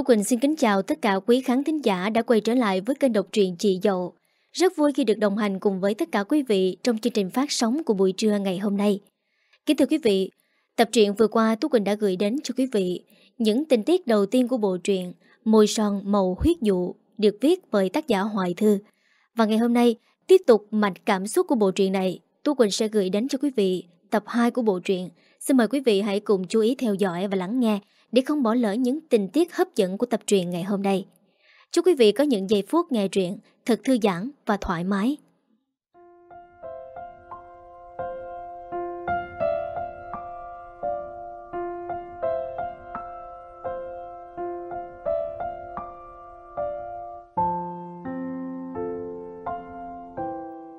Tú Quỳnh xin kính chào tất cả quý khán thính giả đã quay trở lại với kênh độc truyện Chị Dậu. Rất vui khi được đồng hành cùng với tất cả quý vị trong chương trình phát sóng của buổi trưa ngày hôm nay. Kính thưa quý vị, tập truyện vừa qua Tú Quỳnh đã gửi đến cho quý vị những tình tiết đầu tiên của bộ truyện Môi son màu huyết dụ được viết bởi tác giả Hoài Thư. Và ngày hôm nay, tiếp tục mạch cảm xúc của bộ truyện này, Tú Quỳnh sẽ gửi đến cho quý vị tập 2 của bộ truyện. Xin mời quý vị hãy cùng chú ý theo dõi và lắng nghe để không bỏ lỡ những tình tiết hấp dẫn của tập truyện ngày hôm nay. Chúc quý vị có những giây phút nghe truyện thật thư giãn và thoải mái.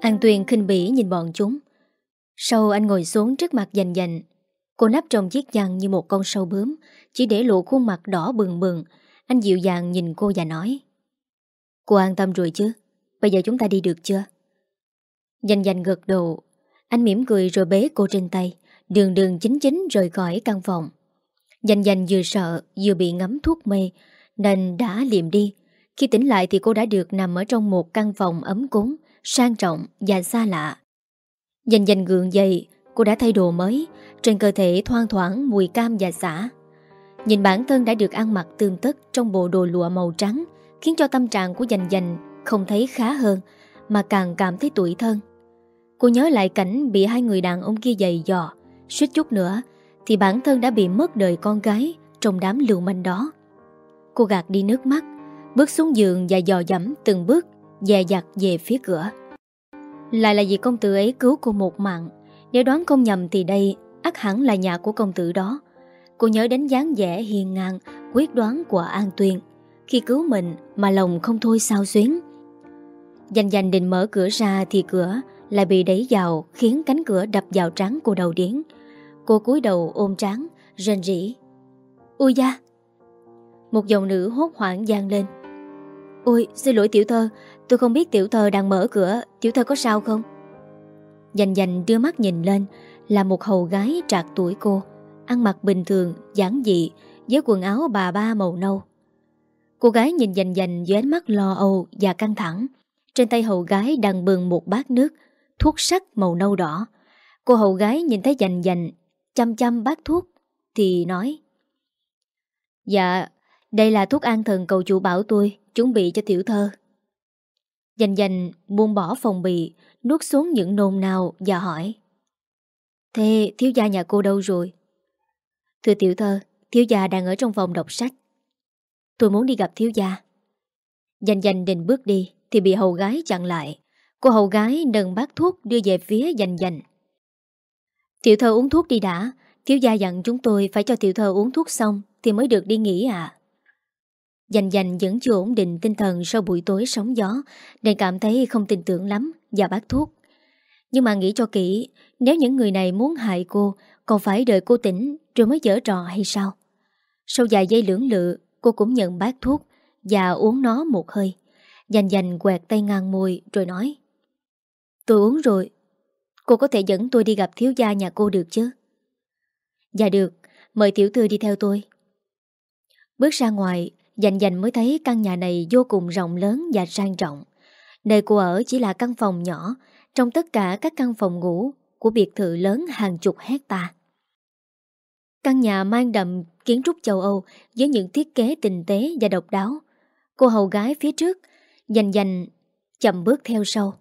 An Tuyền khinh bỉ nhìn bọn chúng. Sau anh ngồi xuống trước mặt dành dành, cô nắp trong chiếc chăn như một con sâu bướm, chỉ để lộ khuôn mặt đỏ bừng bừng. Anh dịu dàng nhìn cô và nói. Cô an tâm rồi chứ? Bây giờ chúng ta đi được chưa? Dành dành gật đầu. Anh mỉm cười rồi bế cô trên tay, đường đường chính chính rời khỏi căn phòng. Dành dành vừa sợ vừa bị ngắm thuốc mê, nên đã liệm đi. Khi tỉnh lại thì cô đã được nằm ở trong một căn phòng ấm cúng, sang trọng và xa lạ. Dành dành gượng dậy, cô đã thay đồ mới, trên cơ thể thoang thoảng mùi cam và xả. Nhìn bản thân đã được ăn mặc tương tất trong bộ đồ lụa màu trắng, khiến cho tâm trạng của dành dành không thấy khá hơn, mà càng cảm thấy tủi thân. Cô nhớ lại cảnh bị hai người đàn ông kia giày dò, suýt chút nữa thì bản thân đã bị mất đời con gái trong đám lưu manh đó. Cô gạt đi nước mắt, bước xuống giường và dò dẫm từng bước dè dặt về phía cửa. Lại là vì công tử ấy cứu cô một mạng nếu đoán không nhầm thì đây ắt hẳn là nhà của công tử đó. Cô nhớ đến dáng vẻ hiền ngang, Quyết đoán của An Tuyên Khi cứu mình mà lòng không thôi sao xuyến. Dành dành định mở cửa ra Thì cửa lại bị đẩy vào, Khiến cánh cửa đập vào trán cô đầu điến. Cô cúi đầu ôm trán, Rên rỉ. Ui da! Một dòng nữ hốt hoảng gian lên. Ôi, xin lỗi tiểu thơ, Tôi không biết tiểu thơ đang mở cửa, Tiểu thơ có sao không? Dành dành đưa mắt nhìn lên Là một hầu gái trạc tuổi cô Ăn mặc bình thường, giản dị Với quần áo bà ba màu nâu. Cô gái nhìn dành dành với ánh mắt lo âu và căng thẳng. Trên tay hầu gái đang bừng một bát nước Thuốc sắc màu nâu đỏ. Cô hầu gái nhìn thấy dành dành Chăm chăm bát thuốc Thì nói Dạ Đây là thuốc an thần cầu chủ bảo tôi Chuẩn bị cho tiểu thơ. Dành dành buông bỏ phòng bị Nuốt xuống những nôn nào và hỏi. Thế thiếu gia nhà cô đâu rồi? Thưa tiểu thơ, Thiếu gia đang ở trong phòng đọc sách. Tôi muốn đi gặp thiếu gia. Dành dành định bước đi Thì bị hầu gái chặn lại. Cô hầu gái nâng bát thuốc đưa về phía dành dành Tiểu thơ uống thuốc đi đã. Thiếu gia dặn chúng tôi phải cho tiểu thơ uống thuốc xong Thì mới được đi nghỉ à Dành dành vẫn chưa ổn định tinh thần sau buổi tối sóng gió Nên cảm thấy không tin tưởng lắm Và bác thuốc. Nhưng mà nghĩ cho kỹ, Nếu những người này muốn hại cô, Còn phải đợi cô tỉnh rồi mới dở trò hay sao? Sau vài giây lưỡng lự, Cô cũng nhận bát thuốc Và uống nó một hơi. Dành dành quẹt tay ngang môi rồi nói, Tôi uống rồi. Cô có thể dẫn tôi đi gặp thiếu gia nhà cô được chứ? Dạ được, Mời tiểu thư đi theo tôi. Bước ra ngoài Dành dành mới thấy căn nhà này vô cùng rộng lớn và sang trọng. Nơi cô ở chỉ là căn phòng nhỏ trong tất cả các căn phòng ngủ của biệt thự lớn hàng chục hecta. Căn nhà mang đậm kiến trúc châu Âu với những thiết kế tinh tế và độc đáo. Cô hầu gái phía trước, dành dành, chậm bước theo sau.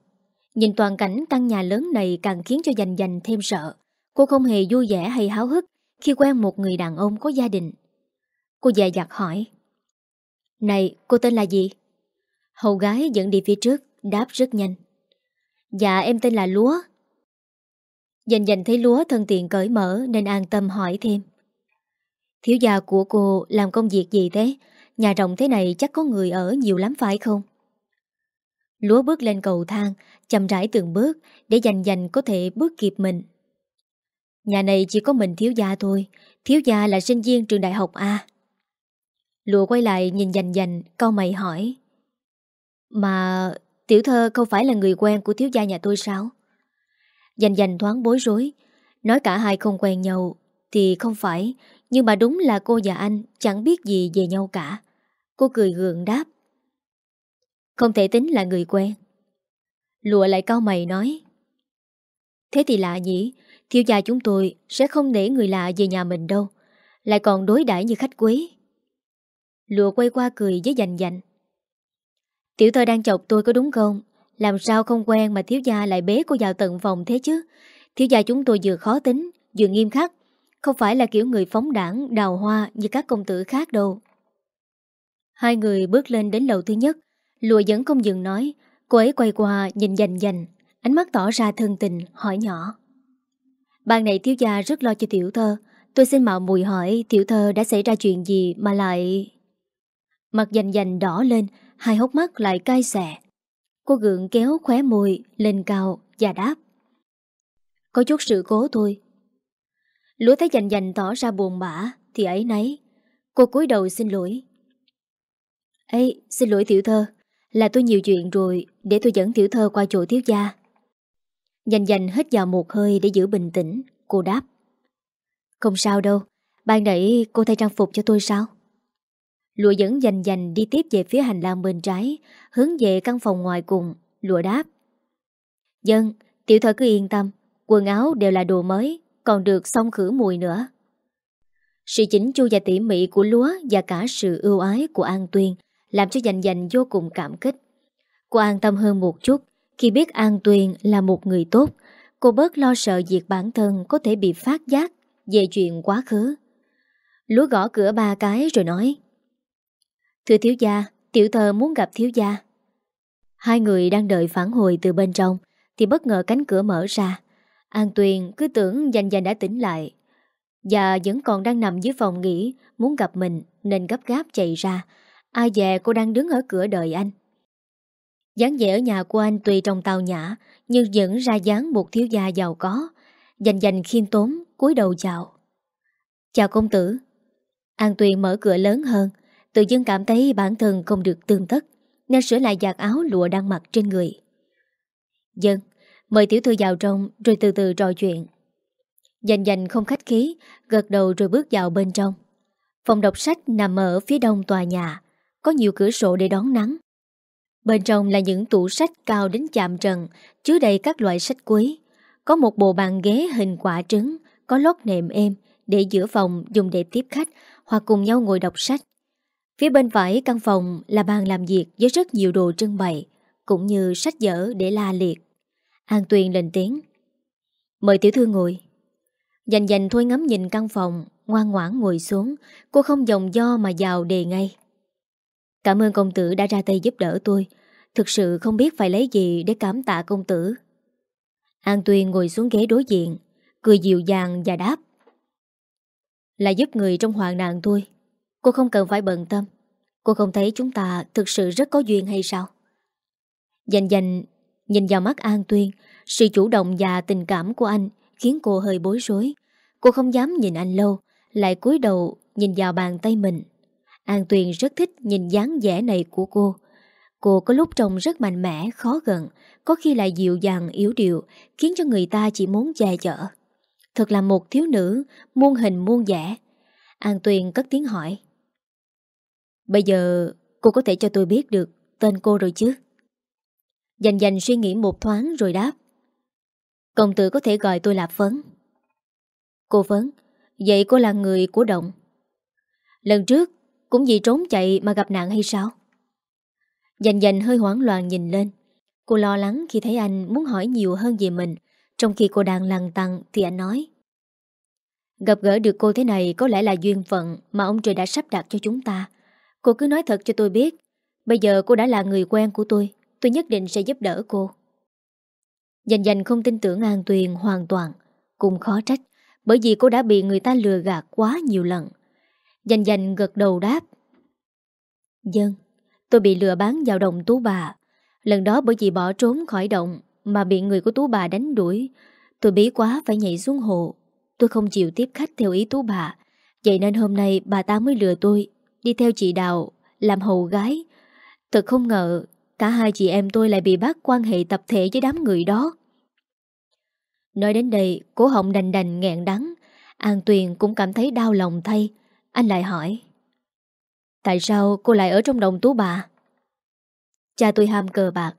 Nhìn toàn cảnh căn nhà lớn này càng khiến cho dành dành thêm sợ. Cô không hề vui vẻ hay háo hức khi quen một người đàn ông có gia đình. Cô dè dặt hỏi. Này, cô tên là gì? Hầu gái dẫn đi phía trước, đáp rất nhanh. Dạ, em tên là Lúa. Dành dành thấy Lúa thân tiện cởi mở nên an tâm hỏi thêm. Thiếu gia của cô làm công việc gì thế? Nhà rộng thế này chắc có người ở nhiều lắm phải không? Lúa bước lên cầu thang, chậm rãi từng bước để dành dành có thể bước kịp mình. Nhà này chỉ có mình thiếu gia thôi, thiếu gia là sinh viên trường đại học A. Lùa quay lại nhìn dành dành Câu mày hỏi Mà tiểu thơ không phải là người quen Của thiếu gia nhà tôi sao Dành dành thoáng bối rối Nói cả hai không quen nhau Thì không phải Nhưng mà đúng là cô và anh Chẳng biết gì về nhau cả Cô cười gượng đáp. Không thể tính là người quen. Lụa lại cao mày nói. Thế thì lạ nhỉ, thiếu gia chúng tôi sẽ không để người lạ về nhà mình đâu. Lại còn đối đãi như khách quý. Lụa quay qua cười với dành dành. Tiểu thơ đang chọc tôi có đúng không? Làm sao không quen mà thiếu gia lại bế cô vào tận phòng thế chứ? Thiếu gia chúng tôi vừa khó tính, vừa nghiêm khắc. Không phải là kiểu người phóng đảng, đào hoa như các công tử khác đâu. Hai người bước lên đến lầu thứ nhất. Lùa vẫn không dừng nói. Cô ấy quay qua nhìn dành dành. Ánh mắt tỏ ra thân tình, hỏi nhỏ. Ban này thiếu gia rất lo cho tiểu thơ. Tôi xin mạo mùi hỏi tiểu thơ đã xảy ra chuyện gì mà lại... Mặt dành dành đỏ lên, hai hốc mắt lại cay xè. Cô gượng kéo khóe môi lên cao và đáp. Có chút sự cố thôi. Lúa thấy dành dành tỏ ra buồn bã thì ấy nấy. Cô cúi đầu xin lỗi. Ê, xin lỗi tiểu thơ. Là tôi nhiều chuyện rồi để tôi dẫn tiểu thơ qua chỗ thiếu gia. Dành dành hết vào một hơi để giữ bình tĩnh. Cô đáp. Không sao đâu. Ban nãy cô thay trang phục cho tôi sao? Lụa dẫn dành dành đi tiếp về phía hành lang bên trái, hướng về căn phòng ngoài cùng, lụa đáp. Dân, tiểu thơ cứ yên tâm, quần áo đều là đồ mới, còn được xong khử mùi nữa. Sự chỉnh chu và tỉ mỉ của lúa và cả sự ưu ái của An Tuyên làm cho dành dành vô cùng cảm kích. Cô an tâm hơn một chút khi biết An Tuyên là một người tốt, cô bớt lo sợ việc bản thân có thể bị phát giác về chuyện quá khứ. Lúa gõ cửa ba cái rồi nói Thưa thiếu gia, tiểu thờ muốn gặp thiếu gia. Hai người đang đợi phản hồi từ bên trong thì bất ngờ cánh cửa mở ra. An Tuyền cứ tưởng dành dành đã tỉnh lại và vẫn còn đang nằm dưới phòng nghỉ muốn gặp mình nên gấp gáp chạy ra. Ai dè cô đang đứng ở cửa đợi anh. dáng vẻ ở nhà của anh tùy trong tàu nhã nhưng vẫn ra dáng một thiếu gia giàu có. Dành dành khiêm tốn, cúi đầu chào. Chào công tử. An Tuyền mở cửa lớn hơn Tự dưng cảm thấy bản thân không được tương tất, Nên sửa lại giặt áo lụa đang mặc trên người. Dân, Mời tiểu thư vào trong, Rồi từ từ trò chuyện. Dành dành không khách khí, Gật đầu rồi bước vào bên trong. Phòng đọc sách nằm ở phía đông tòa nhà, Có nhiều cửa sổ để đón nắng. Bên trong là những tủ sách cao đến chạm trần, Chứa đầy các loại sách quý. Có một bộ bàn ghế hình quả trứng, Có lót nệm êm Để giữa phòng dùng để tiếp khách Hoặc cùng nhau ngồi đọc sách. Phía bên phải căn phòng là bàn làm việc với rất nhiều đồ trưng bày, cũng như sách vở để la liệt. An Tuyền lên tiếng. Mời tiểu thư ngồi. Dành dành thôi ngắm nhìn căn phòng, ngoan ngoãn ngồi xuống, cô không dòng do mà vào đề ngay. Cảm ơn công tử đã ra tay giúp đỡ tôi, thực sự không biết phải lấy gì để cảm tạ công tử. An Tuyền ngồi xuống ghế đối diện, cười dịu dàng và đáp. Là giúp người trong hoạn nạn thôi. Cô không cần phải bận tâm. Cô không thấy chúng ta thực sự rất có duyên hay sao? Dành dành Nhìn vào mắt An Tuyên Sự chủ động và tình cảm của anh Khiến cô hơi bối rối. Cô không dám nhìn anh lâu Lại cúi đầu nhìn vào bàn tay mình. An Tuyền rất thích nhìn dáng vẻ này của cô. Cô có lúc trông rất mạnh mẽ, khó gần Có khi lại dịu dàng, yếu điệu Khiến cho người ta chỉ muốn che chở. Thật là một thiếu nữ Muôn hình muôn vẻ. An Tuyền cất tiếng hỏi Bây giờ cô có thể cho tôi biết được tên cô rồi chứ? Dành dành suy nghĩ một thoáng rồi đáp. Công tử có thể gọi tôi là Phấn. Cô Phấn, vậy cô là người của Động. Lần trước, cũng vì trốn chạy mà gặp nạn hay sao? Dành dành hơi hoảng loạn nhìn lên. Cô lo lắng khi thấy anh muốn hỏi nhiều hơn về mình. Trong khi cô đang lằn tăng thì anh nói. Gặp gỡ được cô thế này có lẽ là duyên phận mà ông trời đã sắp đặt cho chúng ta. Cô cứ nói thật cho tôi biết. Bây giờ cô đã là người quen của tôi Tôi nhất định sẽ giúp đỡ cô. Dành dành không tin tưởng An Tuyền hoàn toàn, Cũng khó trách, Bởi vì cô đã bị người ta lừa gạt quá nhiều lần. Dành dành gật đầu đáp. Dân, Tôi bị lừa bán vào đồng tú bà. Lần đó bởi vì bỏ trốn khỏi động Mà bị người của tú bà đánh đuổi. Tôi bí quá phải nhảy xuống hồ. Tôi không chịu tiếp khách theo ý tú bà. Vậy nên hôm nay bà ta mới lừa tôi. Đi theo chị Đào Làm hầu gái Thật không ngờ Cả hai chị em tôi lại bị bắt quan hệ tập thể với đám người đó Nói đến đây Cố họng đành đành nghẹn đắng An Tuyền cũng cảm thấy đau lòng thay Anh lại hỏi Tại sao cô lại ở trong đồng tú bà? Cha tôi ham cờ bạc,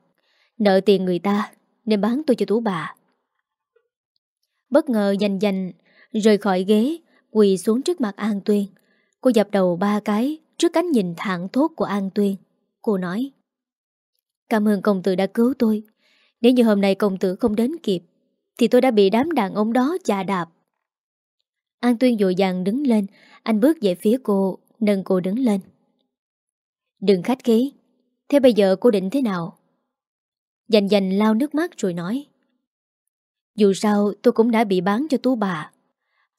nợ tiền người ta nên bán tôi cho tú bà. Bất ngờ dành dành rời khỏi ghế, quỳ xuống trước mặt An Tuyên. Cô dập đầu ba cái trước cánh nhìn thẳng thốt của An Tuyên. Cô nói Cảm ơn công tử đã cứu tôi. Nếu như hôm nay công tử không đến kịp thì tôi đã bị đám đàn ông đó chà đạp. An Tuyên dội dàng đứng lên, anh bước về phía cô, nâng cô đứng lên. Đừng khách khí, thế bây giờ cô định thế nào? Dành dành lao nước mắt rồi nói. Dù sao tôi cũng đã bị bán cho tú bà.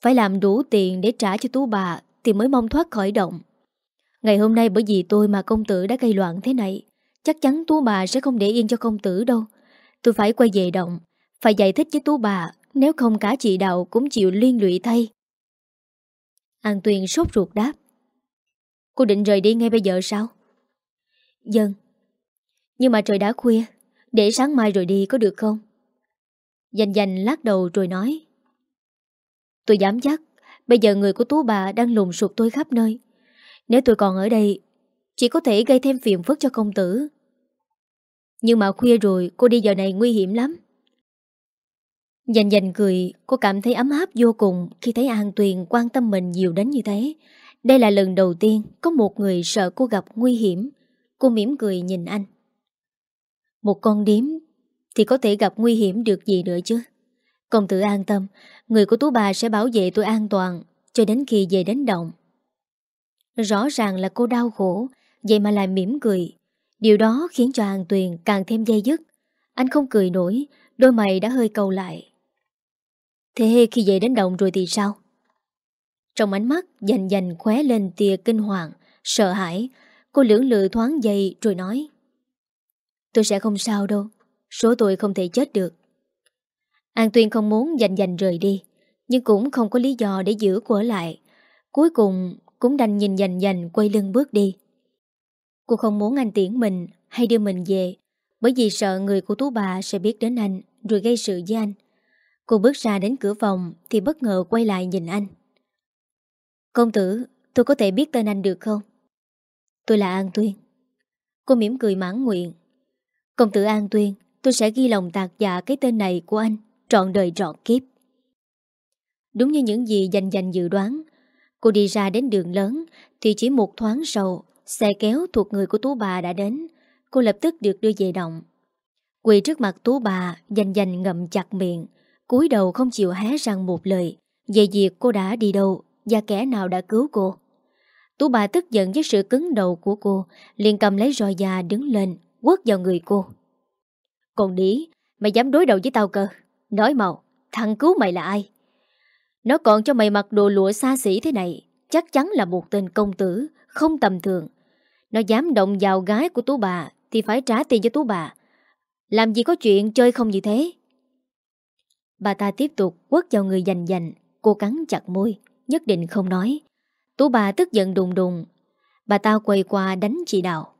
Phải làm đủ tiền để trả cho tú bà thì mới mong thoát khỏi động. Ngày hôm nay bởi vì tôi mà công tử đã gây loạn thế này, chắc chắn tú bà sẽ không để yên cho công tử đâu. Tôi phải quay về động, phải giải thích với tú bà, nếu không cả chị đạo cũng chịu liên lụy thay. An Tuyền sốt ruột đáp. Cô định rời đi ngay bây giờ sao? Dân. Nhưng mà trời đã khuya, để sáng mai rồi đi có được không? Dành dành lát đầu rồi nói. Tôi dám chắc, bây giờ người của tú bà đang lùng sụp tôi khắp nơi. Nếu tôi còn ở đây, chỉ có thể gây thêm phiền phức cho công tử. Nhưng mà khuya rồi, cô đi giờ này nguy hiểm lắm. Dành dành cười, cô cảm thấy ấm áp vô cùng khi thấy An Tuyền quan tâm mình nhiều đến như thế. Đây là lần đầu tiên có một người sợ cô gặp nguy hiểm. Cô mỉm cười nhìn anh. Một con điếm thì có thể gặp nguy hiểm được gì nữa chứ. Công tử an tâm, người của tú bà sẽ bảo vệ tôi an toàn cho đến khi về đến động. Rõ ràng là cô đau khổ, vậy mà lại mỉm cười. Điều đó khiến cho An Tuyền càng thêm dây dứt. Anh không cười nổi, đôi mày đã hơi cầu lại. Thế khi về đến động rồi thì sao? Trong ánh mắt dành dành khóe lên tia kinh hoàng, sợ hãi, cô lưỡng lự thoáng dây rồi nói. Tôi sẽ không sao đâu, số tôi không thể chết được. An Tuyên không muốn dành dành rời đi, nhưng cũng không có lý do để giữ cô ở lại. Cuối cùng cũng đành nhìn dành dành quay lưng bước đi. Cô không muốn anh tiễn mình hay đưa mình về, bởi vì sợ người của tú bà sẽ biết đến anh rồi gây sự với anh. Cô bước ra đến cửa phòng thì bất ngờ quay lại nhìn anh. Công tử, tôi có thể biết tên anh được không? Tôi là An Tuyên. Cô mỉm cười mãn nguyện. Công tử An Tuyên, tôi sẽ ghi lòng tạc dạ cái tên này của anh, trọn đời trọn kiếp. Đúng như những gì dành dành dự đoán, cô đi ra đến đường lớn thì chỉ một thoáng sau, xe kéo thuộc người của Tú bà đã đến. Cô lập tức được đưa về động. Quỳ trước mặt Tú bà, dành dành ngậm chặt miệng, cúi đầu không chịu hé răng một lời về việc cô đã đi đâu và kẻ nào đã cứu cô. Tú bà tức giận với sự cứng đầu của cô, liền cầm lấy roi da đứng lên, quất vào người cô. Còn đĩ, mày dám đối đầu với tao cơ. Nói màu, thằng cứu mày là ai? Nó còn cho mày mặc đồ lụa xa xỉ thế này, chắc chắn là một tên công tử, không tầm thường. Nó dám động vào gái của tú bà thì phải trả tiền cho tú bà. Làm gì có chuyện chơi không như thế? Bà ta tiếp tục quất vào người dành dành, cô cắn chặt môi, nhất định không nói. Tú bà tức giận đùng đùng. Bà ta quay qua đánh chị Đào.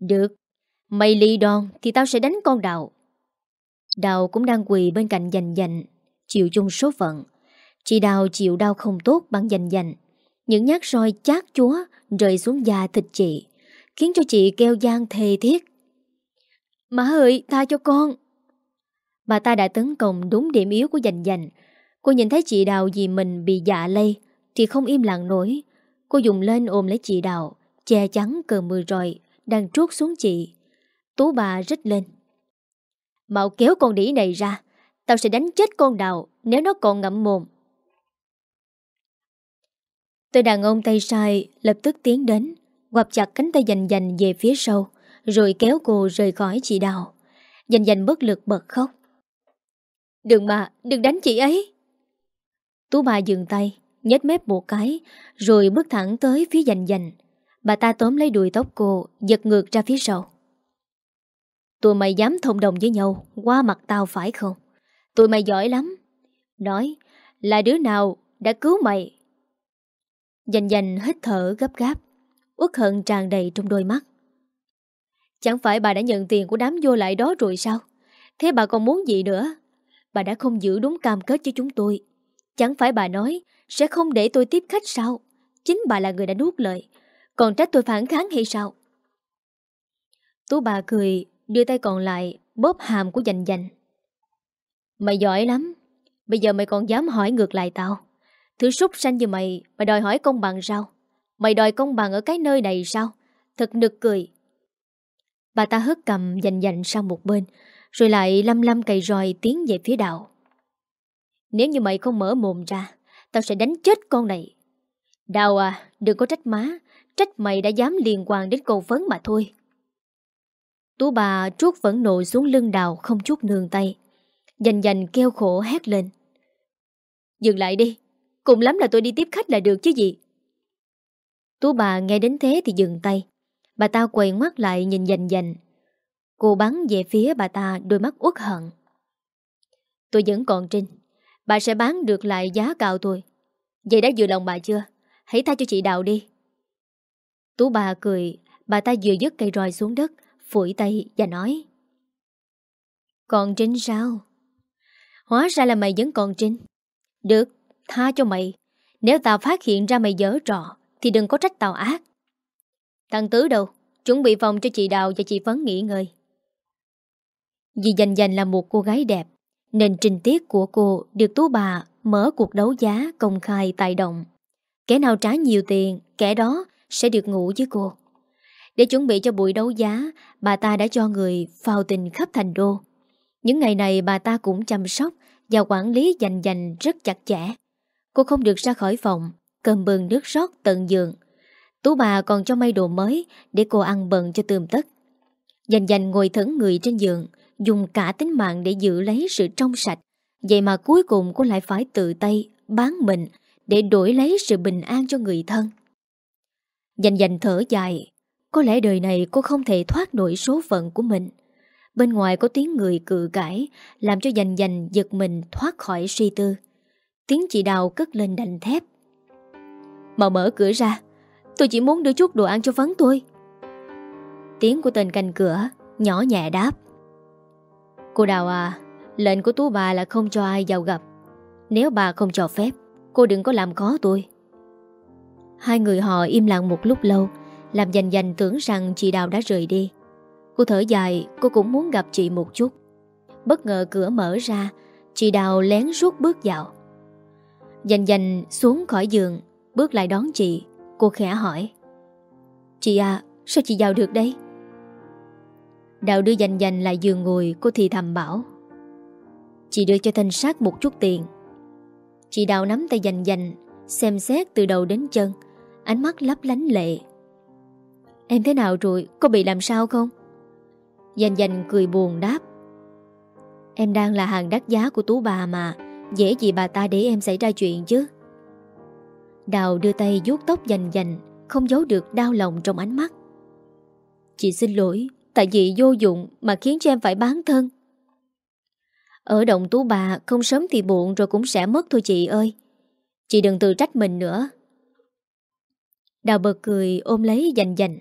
Được, mày ly đòn thì tao sẽ đánh con Đào. Đào cũng đang quỳ bên cạnh dành dành, chịu chung số phận. Chị Đào chịu đau không tốt bằng dành dành. Những nhát roi chát chúa rơi xuống da thịt chị, khiến cho chị kêu gian thề thiết. Má ơi, tha cho con. Bà ta đã tấn công đúng điểm yếu của dành dành. Cô nhìn thấy chị Đào vì mình bị dạ lây, thì không im lặng nổi. Cô dùng lên ôm lấy chị Đào, che chắn cờ mưa rồi, đang trút xuống chị. Tú bà rít lên. Mạo kéo con đĩ này ra, tao sẽ đánh chết con Đào nếu nó còn ngậm mồm. Tên đàn ông tay sai lập tức tiến đến, quặp chặt cánh tay dành dành về phía sau, rồi kéo cô rời khỏi chị Đào. Dành dành bất lực bật khóc. Đừng mà, đừng đánh chị ấy. Tú bà dừng tay, nhếch mép một cái, rồi bước thẳng tới phía dành dành. Bà ta tóm lấy đuôi tóc cô, giật ngược ra phía sau. Tụi mày dám thông đồng với nhau, qua mặt tao phải không? Tụi mày giỏi lắm. Nói, là đứa nào đã cứu mày? Dành dành hít thở gấp gáp, uất hận tràn đầy trong đôi mắt. Chẳng phải bà đã nhận tiền của đám vô lại đó rồi sao? Thế bà còn muốn gì nữa? Bà đã không giữ đúng cam kết với chúng tôi. Chẳng phải bà nói sẽ không để tôi tiếp khách sao? Chính bà là người đã nuốt lời. Còn trách tôi phản kháng hay sao Tú bà cười Đưa tay còn lại, bóp hàm của dành dành Mày giỏi lắm, Bây giờ mày còn dám hỏi ngược lại tao. Thứ súc sanh như mày Mày đòi hỏi công bằng sao? Mày đòi công bằng ở cái nơi này sao? Thật nực cười. Bà ta hất cầm dành dành sang một bên, Rồi lại lăm lăm cày roi tiến về phía đạo. Nếu như mày không mở mồm ra, Tao sẽ đánh chết con này. Đào à Đừng có trách má, Trách mày đã dám liên quan đến cầu phấn mà thôi. Tú bà trút vẫn nộ xuống lưng đào Không chút nương tay, Dành dành kêu khổ hét lên. Dừng lại đi, Cùng lắm là tôi đi tiếp khách là được chứ gì. Tú bà nghe đến thế thì dừng tay. Bà ta quầy ngoắt lại nhìn dành dành. Cô bắn về phía bà ta, đôi mắt uất hận. Tôi vẫn còn trinh, Bà sẽ bán được lại giá cao tôi Vậy đã vừa lòng bà chưa? Hãy tha cho chị đào đi. Tú bà cười, Bà ta vừa dứt cây roi xuống đất Phủi tay và nói. Còn trinh sao? Hóa ra là mày vẫn còn trinh. Được, Tha cho mày. Nếu tao phát hiện ra mày dở trò, Thì đừng có trách tao ác. Thằng Tứ đâu? Chuẩn bị phòng cho chị Đào và chị Phấn nghỉ ngơi. Vì dành dành là một cô gái đẹp, Nên trình tiết của cô Được tú bà mở cuộc đấu giá Công khai tại động. Kẻ nào trả nhiều tiền, Kẻ đó sẽ được ngủ với cô. Để chuẩn bị cho buổi đấu giá, Bà ta đã cho người phao tình khắp thành đô. Những ngày này bà ta cũng chăm sóc Và quản lý dành dành rất chặt chẽ. Cô không được ra khỏi phòng, Cầm bừng nước rót tận giường. Tú bà còn cho may đồ mới Để cô ăn bận cho tươm tất. Dành dành ngồi thẫn người trên giường, Dùng cả tính mạng để giữ lấy sự trong sạch. Vậy mà cuối cùng cô lại phải tự tay Bán mình Để đổi lấy sự bình an cho người thân. Dành dành thở dài có lẽ đời này cô không thể thoát nổi số phận của mình. Bên ngoài có tiếng người cự cãi, Làm cho dành dành giật mình thoát khỏi suy tư. Tiếng chị đào cất lên đành thép. Mà mở cửa ra, Tôi chỉ muốn đưa chút đồ ăn cho Phấn tôi Tiếng của tên canh cửa Nhỏ nhẹ đáp. Cô Đào à Lệnh của tú bà là không cho ai vào gặp. Nếu bà không cho phép, Cô đừng có làm khó tôi. Hai người họ im lặng một lúc lâu làm dành dành tưởng rằng chị Đào đã rời đi. Cô thở dài, Cô cũng muốn gặp chị một chút. Bất ngờ cửa mở ra, Chị Đào lén rút bước vào. Dành dành xuống khỏi giường, Bước lại đón chị. Cô khẽ hỏi, Chị à sao chị vào được đây? Đào đưa dành dành lại giường ngồi, Cô thì thầm bảo, Chị đưa cho thanh sát một chút tiền. Chị Đào nắm tay dành dành, Xem xét từ đầu đến chân, Ánh mắt lấp lánh lệ. Em thế nào rồi? Có bị làm sao không? Dành dành cười buồn đáp. Em đang là hàng đắt giá của tú bà mà. Dễ gì bà ta để em xảy ra chuyện chứ? Đào đưa tay vuốt tóc dành dành, Không giấu được đau lòng trong ánh mắt. Chị xin lỗi, Tại vì vô dụng mà khiến cho em phải bán thân. Ở động tú bà, Không sớm thì buồn rồi cũng sẽ mất thôi chị ơi. Chị đừng tự trách mình nữa. Đào bật cười ôm lấy dành dành.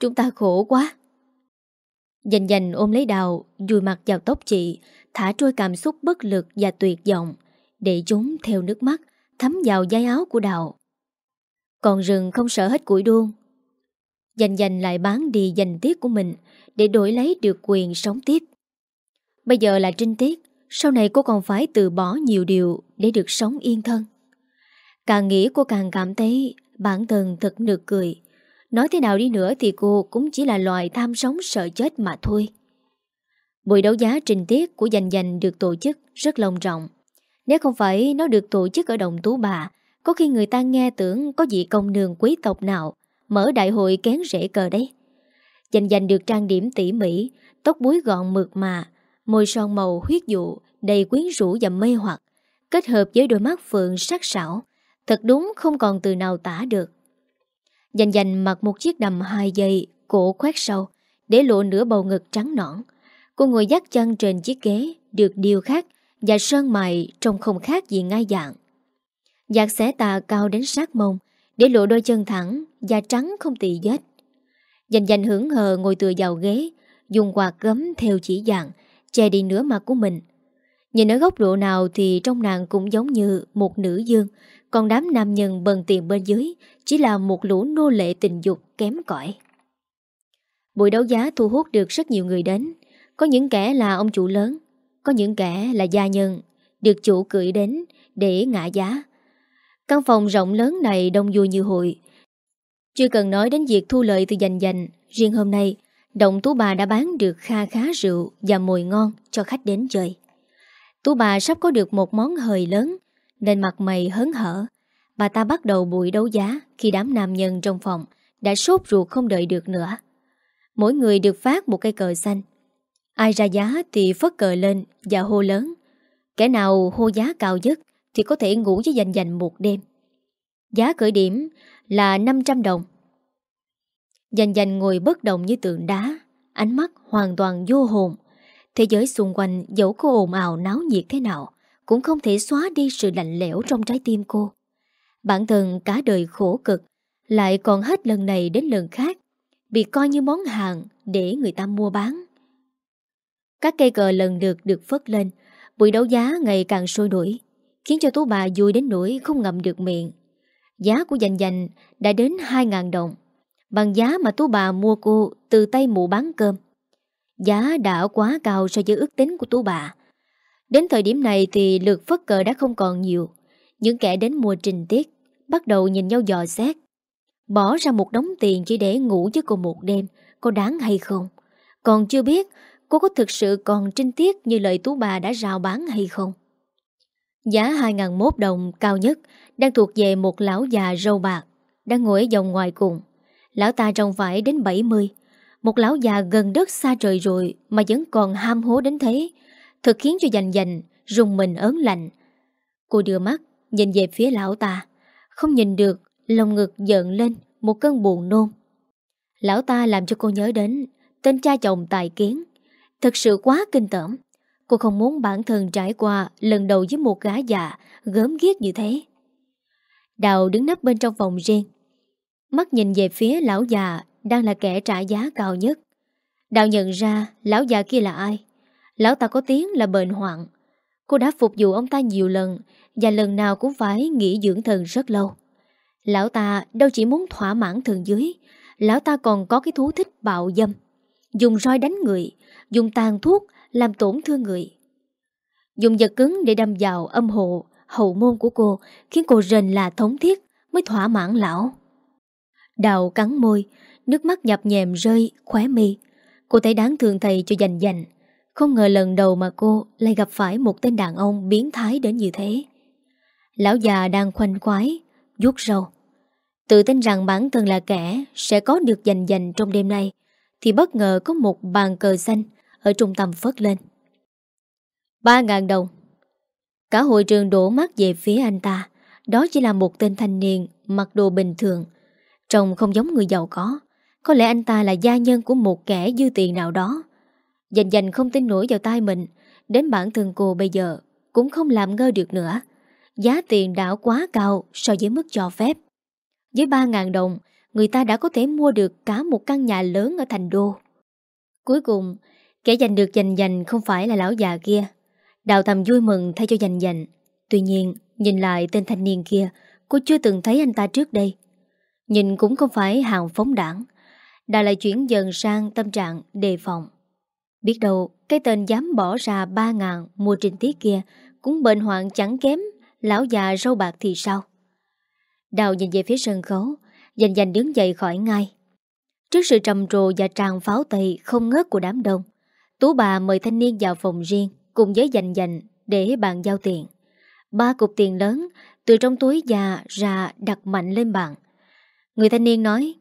Chúng ta khổ quá. Dành dành ôm lấy đào, Dùi mặt vào tóc chị, Thả trôi cảm xúc bất lực và tuyệt vọng, Để chúng theo nước mắt, Thấm vào dây áo của đào. Còn rừng không sợ hết củi đuông. Dành dành lại bán đi dành tiết của mình, Để đổi lấy được quyền sống tiếp. Bây giờ là trinh tiết, Sau này cô còn phải từ bỏ nhiều điều Để được sống yên thân. Càng nghĩ cô càng cảm thấy Bản thân thật nực cười. Nói thế nào đi nữa thì cô cũng chỉ là loài tham sống sợ chết mà thôi. Buổi đấu giá trình tiết của dành dành được tổ chức rất long trọng. Nếu không phải nó được tổ chức ở đồng tú bà, Có khi người ta nghe tưởng có vị công nương quý tộc nào Mở đại hội kén rễ cờ đấy. Dành dành được trang điểm tỉ mỉ, Tóc búi gọn mượt mà, Môi son màu huyết dụ, Đầy quyến rũ và mê hoặc, Kết hợp với đôi mắt phượng sắc sảo, Thật đúng không còn từ nào tả được. Dành dành mặc một chiếc đầm hai dây Cổ khoét sâu Để lộ nửa bầu ngực trắng nõn. Cô ngồi dắt chân trên chiếc ghế Được điều khác Và sơn mày trông không khác gì ngai dạng. Giạc xẻ tà cao đến sát mông Để lộ đôi chân thẳng Da trắng không tỳ vết. Dành dành hưởng hờ ngồi tựa vào ghế Dùng quạt gấm theo chỉ dạng Che đi nửa mặt của mình. Nhìn ở góc độ nào thì trong nàng cũng giống như một nữ dương, còn đám nam nhân bần tiền bên dưới chỉ là một lũ nô lệ tình dục kém cỏi. Buổi đấu giá thu hút được rất nhiều người đến, có những kẻ là ông chủ lớn, có những kẻ là gia nhân, được chủ cưỡi đến để ngã giá. Căn phòng rộng lớn này đông vui như hội. Chưa cần nói đến việc thu lợi từ dành dành, riêng hôm nay, Động Tú Bà đã bán được kha khá rượu và mồi ngon cho khách đến chơi. Tú Bà sắp có được một món hời lớn, nên mặt mày hớn hở. Bà ta bắt đầu buổi đấu giá khi đám nam nhân trong phòng đã sốt ruột không đợi được nữa. Mỗi người được phát một cây cờ xanh. Ai ra giá thì phất cờ lên và hô lớn. Kẻ nào hô giá cao nhất thì có thể ngủ với dành dành một đêm. Giá khởi điểm là 500 đồng. Dành dành ngồi bất động như tượng đá, ánh mắt hoàn toàn vô hồn. Thế giới xung quanh dẫu có ồn ào náo nhiệt thế nào, cũng không thể xóa đi sự lạnh lẽo trong trái tim cô. Bản thân cả đời khổ cực, lại còn hết lần này đến lần khác, bị coi như món hàng để người ta mua bán. Các cây cờ lần lượt được phất lên, buổi đấu giá ngày càng sôi nổi, khiến cho tú bà vui đến nỗi không ngậm được miệng. Giá của dành dành đã đến 2.000 đồng, bằng giá mà tú bà mua cô từ tay mụ bán cơm. Giá đã quá cao so với ước tính của tú bà. Đến thời điểm này thì lượt phất cờ đã không còn nhiều. Những kẻ đến mùa trình tiết bắt đầu nhìn nhau dò xét. Bỏ ra một đống tiền chỉ để ngủ với cô một đêm, có đáng hay không? Còn chưa biết cô có thực sự còn trinh tiết như lời tú bà đã rào bán hay không? Giá 2.001 đồng cao nhất đang thuộc về một lão già râu bạc, đang ngồi ở dòng ngoài cùng. Lão ta trông phải đến 70, một lão già gần đất xa trời rồi mà vẫn còn ham hố đến thế, thật khiến cho dành dành, rùng mình ớn lạnh. Cô đưa mắt, nhìn về phía lão ta, không nhìn được, lòng ngực giận lên, một cơn buồn nôn. Lão ta làm cho cô nhớ đến tên cha chồng tài kiến, thật sự quá kinh tởm. Cô không muốn bản thân trải qua lần đầu với một gái già gớm ghiếc như thế. Đào đứng nấp bên trong phòng riêng. Mắt nhìn về phía lão già đang là kẻ trả giá cao nhất. Đào nhận ra lão già kia là ai. Lão ta có tiếng là bệnh hoạn. Cô đã phục vụ ông ta nhiều lần và lần nào cũng phải nghỉ dưỡng thần rất lâu. Lão ta đâu chỉ muốn thỏa mãn thần dưới, lão ta còn có cái thú thích bạo dâm. Dùng roi đánh người, dùng tàn thuốc làm tổn thương người. Dùng vật cứng để đâm vào âm hộ, hậu môn của cô khiến cô rền là thống thiết mới thỏa mãn lão. Đào cắn môi, nước mắt nhập nhèm rơi, khóe mi. Cô thấy đáng thương thầy cho dành dành. Không ngờ lần đầu mà cô lại gặp phải một tên đàn ông biến thái đến như thế. Lão già đang khoanh khoái, vuốt râu. Tự tin rằng bản thân là kẻ sẽ có được giành giành trong đêm nay, thì bất ngờ có một bàn cờ xanh ở trung tâm phớt lên. Ba ngàn đồng. Cả hội trường đổ mắt về phía anh ta. Đó chỉ là một tên thanh niên mặc đồ bình thường. Trông không giống người giàu có. Có lẽ anh ta là gia nhân của một kẻ dư tiền nào đó. Dành dành không tin nổi vào tay mình. Đến bản thân cô bây giờ cũng không làm ngơ được nữa. Giá tiền đã quá cao so với mức cho phép. Với 3.000 đồng, người ta đã có thể mua được cả một căn nhà lớn ở thành đô. Cuối cùng, kẻ giành được dành dành không phải là lão già kia. Đào thầm vui mừng thay cho dành dành Tuy nhiên, nhìn lại tên thanh niên kia, cô chưa từng thấy anh ta trước đây. Nhìn cũng không phải hàng phóng đảng. Đào lại chuyển dần sang tâm trạng đề phòng. Biết đâu, cái tên dám bỏ ra 3.000 mua trình tiết kia cũng bệnh hoạn chẳng kém lão già râu bạc thì sao? Đào nhìn về phía sân khấu, dành dành đứng dậy khỏi ngay. Trước sự trầm trồ và tràn pháo tay không ngớt của đám đông, Tú bà mời thanh niên vào phòng riêng cùng với dành dành để bàn giao tiền. Ba cục tiền lớn từ trong túi già ra đặt mạnh lên bàn. Người thanh niên nói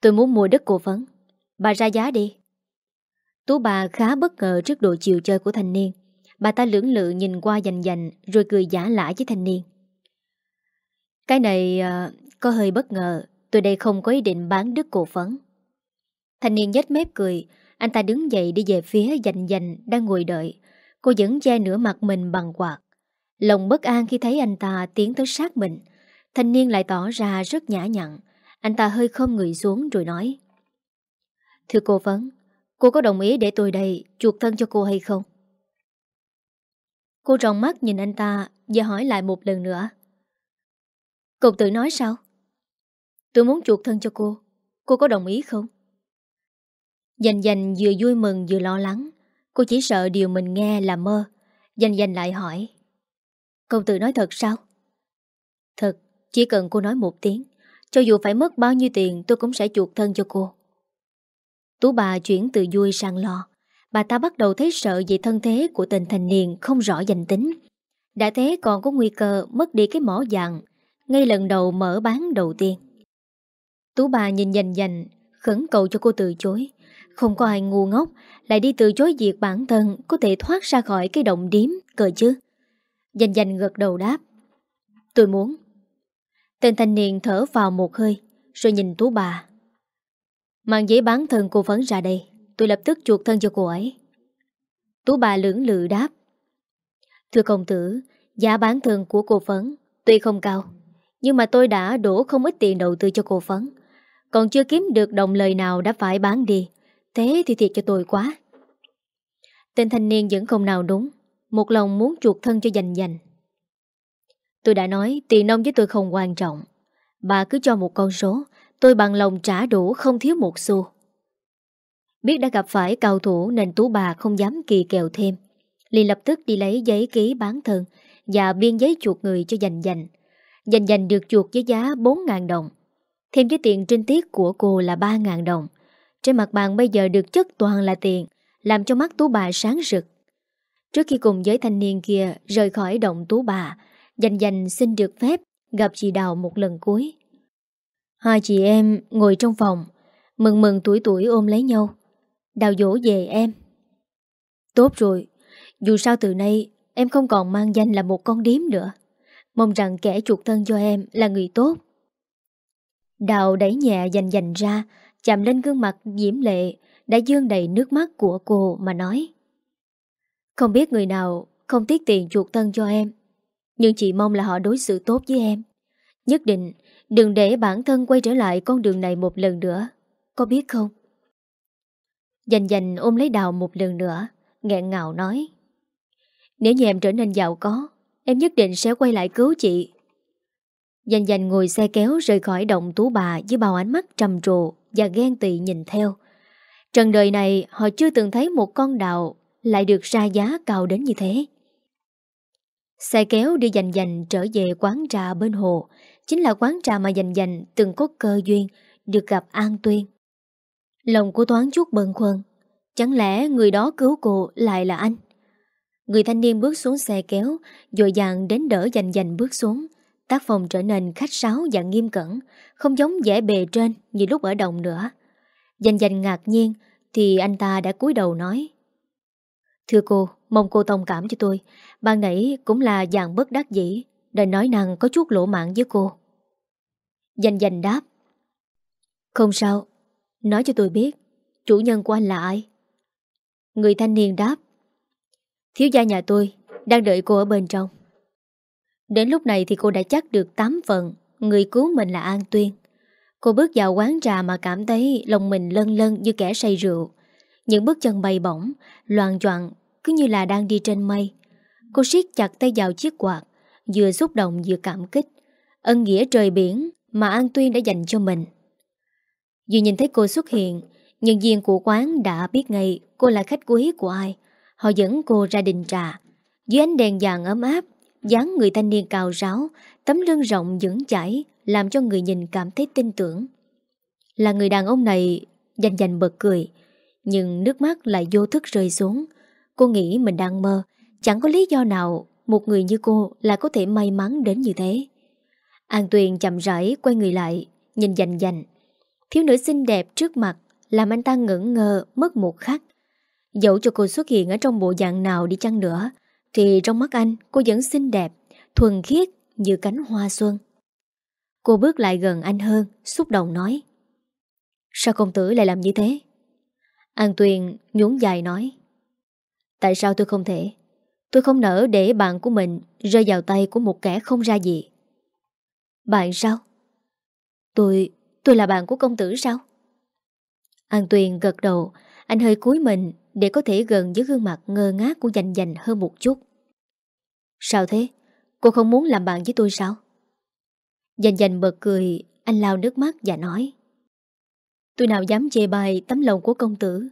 Tôi muốn mua đất cổ phấn. Bà ra giá đi. Tú bà khá bất ngờ trước độ chiều chơi của thanh niên. Bà ta lưỡng lự nhìn qua dành dành rồi cười giả lã với thanh niên. Cái này uh, có hơi bất ngờ, tôi đây không có ý định bán đứt cổ phấn. Thanh niên nhếch mép cười, anh ta đứng dậy đi về phía dành dành đang ngồi đợi. Cô vẫn che nửa mặt mình bằng quạt. Lòng bất an khi thấy anh ta tiến tới sát mình. Thanh niên lại tỏ ra rất nhã nhặn. Anh ta hơi khom người xuống rồi nói. Thưa cô Phấn, cô có đồng ý để tôi đây chuột thân cho cô hay không? Cô tròn mắt nhìn anh ta Và hỏi lại một lần nữa. Cậu tự nói sao? Tôi muốn chuột thân cho cô. Cô có đồng ý không? Dành dành vừa vui mừng vừa lo lắng, Cô chỉ sợ điều mình nghe là mơ. Dành dành lại hỏi. Cậu tự nói thật sao? Thật, Chỉ cần cô nói một tiếng, Cho dù phải mất bao nhiêu tiền, tôi cũng sẽ chuột thân cho cô. Tú bà chuyển từ vui sang lo. Bà ta bắt đầu thấy sợ về thân thế của tên thanh niên không rõ danh tính. Đã thế còn có nguy cơ mất đi cái mỏ dạng Ngay lần đầu mở bán đầu tiên. Tú bà nhìn dành dành, Khẩn cầu cho cô từ chối. Không có ai ngu ngốc, Lại đi từ chối việc bản thân Có thể thoát ra khỏi cái động điếm Cờ chứ? Dành dành gật đầu đáp. Tôi muốn. Tên thanh niên thở vào một hơi, Rồi nhìn Tú bà. Mang giấy bán thân cô phấn ra đây. Tôi lập tức chuột thân cho cô ấy. Tú bà lưỡng lự đáp. Thưa công tử, Giá bán thân của cô phấn Tuy không cao, Nhưng mà tôi đã đổ không ít tiền đầu tư cho cô phấn. Còn chưa kiếm được đồng lời nào đã phải bán đi. Thế thì thiệt cho tôi quá. Tên thanh niên vẫn không nào đúng. Một lòng muốn chuột thân cho dành dành. Tôi đã nói, tiền nông với tôi không quan trọng. Bà cứ cho một con số Tôi bằng lòng trả đủ, không thiếu một xu. Biết đã gặp phải cao thủ Nên tú bà không dám kỳ kèo thêm. Liền lập tức đi lấy giấy ký bán thân Và biên giấy chuột người cho dành dành Dành dành được chuột với giá 4.000 đồng. Thêm với tiền trinh tiết của cô là 3.000 đồng. Trên mặt bàn bây giờ được chất toàn là tiền, Làm cho mắt tú bà sáng rực. Trước khi cùng với thanh niên kia Rời khỏi động tú bà Dành dành xin được phép Gặp chị Đào một lần cuối. Hai chị em ngồi trong phòng, Mừng mừng tuổi tuổi ôm lấy nhau. Đào dỗ về em. Tốt rồi, Dù sao từ nay em không còn mang danh là một con điếm nữa. Mong rằng kẻ chuột thân cho em là người tốt. Đào đẩy nhẹ dành dành ra, Chạm lên gương mặt diễm lệ, Đã dương đầy nước mắt của cô mà nói. Không biết người nào không tiếc tiền chuột thân cho em, Nhưng chị mong là họ đối xử tốt với em. Nhất định Đừng để bản thân quay trở lại con đường này một lần nữa. Có biết không? Dành dành ôm lấy đào một lần nữa, nghẹn ngào nói. Nếu như em trở nên giàu có, Em nhất định sẽ quay lại cứu chị. Dành dành ngồi xe kéo rời khỏi động tú bà Với bao ánh mắt trầm trồ Và ghen tị nhìn theo. Trần đời này họ chưa từng thấy một con đào Lại được ra giá cao đến như thế. Xe kéo đi dành dành trở về quán trà bên hồ. Chính là quán trà mà dành dành từng có cơ duyên Được gặp An Tuyên. Lòng của Toán chút bần khuân Chẳng lẽ người đó cứu cô lại là anh? Người thanh niên bước xuống xe kéo Dội dàng đến đỡ dành dành bước xuống. Tác phòng trở nên khách sáo và nghiêm cẩn Không giống dễ bề trên Như lúc ở đồng nữa. Dành dành ngạc nhiên Thì anh ta đã cúi đầu nói. Thưa cô, mong cô thông cảm cho tôi. Ban nãy cũng là dạng bất đắc dĩ. Đời nói năng có chút lỗ mạng với cô. Dành dành đáp. Không sao, Nói cho tôi biết, Chủ nhân của anh là ai? Người thanh niên đáp. Thiếu gia nhà tôi Đang đợi cô ở bên trong. Đến lúc này thì cô đã chắc được 8 phần, Người cứu mình là An Tuyên. Cô bước vào quán trà mà cảm thấy Lòng mình lân lân như kẻ say rượu. Những bước chân bay bổng, Loàn choạng cứ như là đang đi trên mây. Cô siết chặt tay vào chiếc quạt. Vừa xúc động vừa cảm kích. Ân nghĩa trời biển Mà An Tuyên đã dành cho mình. Vừa nhìn thấy cô xuất hiện, Nhân viên của quán đã biết ngay Cô là khách quý của ai. Họ dẫn cô ra đình trà. Dưới ánh đèn vàng ấm áp, dáng người thanh niên cao ráo, Tấm lưng rộng vững chãi, Làm cho người nhìn cảm thấy tin tưởng. Là người đàn ông này Dành dành bật cười, Nhưng nước mắt lại vô thức rơi xuống. Cô nghĩ mình đang mơ, Chẳng có lý do nào một người như cô là có thể may mắn đến như thế. An Tuyền chậm rãi quay người lại, Nhìn dành dành. Thiếu nữ xinh đẹp trước mặt Làm anh ta ngẩn ngơ mất một khắc. Dẫu cho cô xuất hiện ở trong bộ dạng nào đi chăng nữa, Thì trong mắt anh cô vẫn xinh đẹp, Thuần khiết như cánh hoa xuân. Cô bước lại gần anh hơn, Xúc động nói, Sao công tử lại làm như thế? An Tuyền nhún dài nói, Tại sao tôi không thể? Tôi không nỡ để bạn của mình Rơi vào tay của một kẻ không ra gì. Bạn sao? Tôi Tôi là bạn của công tử sao? An Tuyền gật đầu. Anh hơi cúi mình Để có thể gần với gương mặt ngơ ngác của dành dành hơn một chút. Sao thế? Cô không muốn làm bạn với tôi sao? Dành dành bật cười, Anh lao nước mắt và nói. Tôi nào dám chê bài tấm lòng của công tử.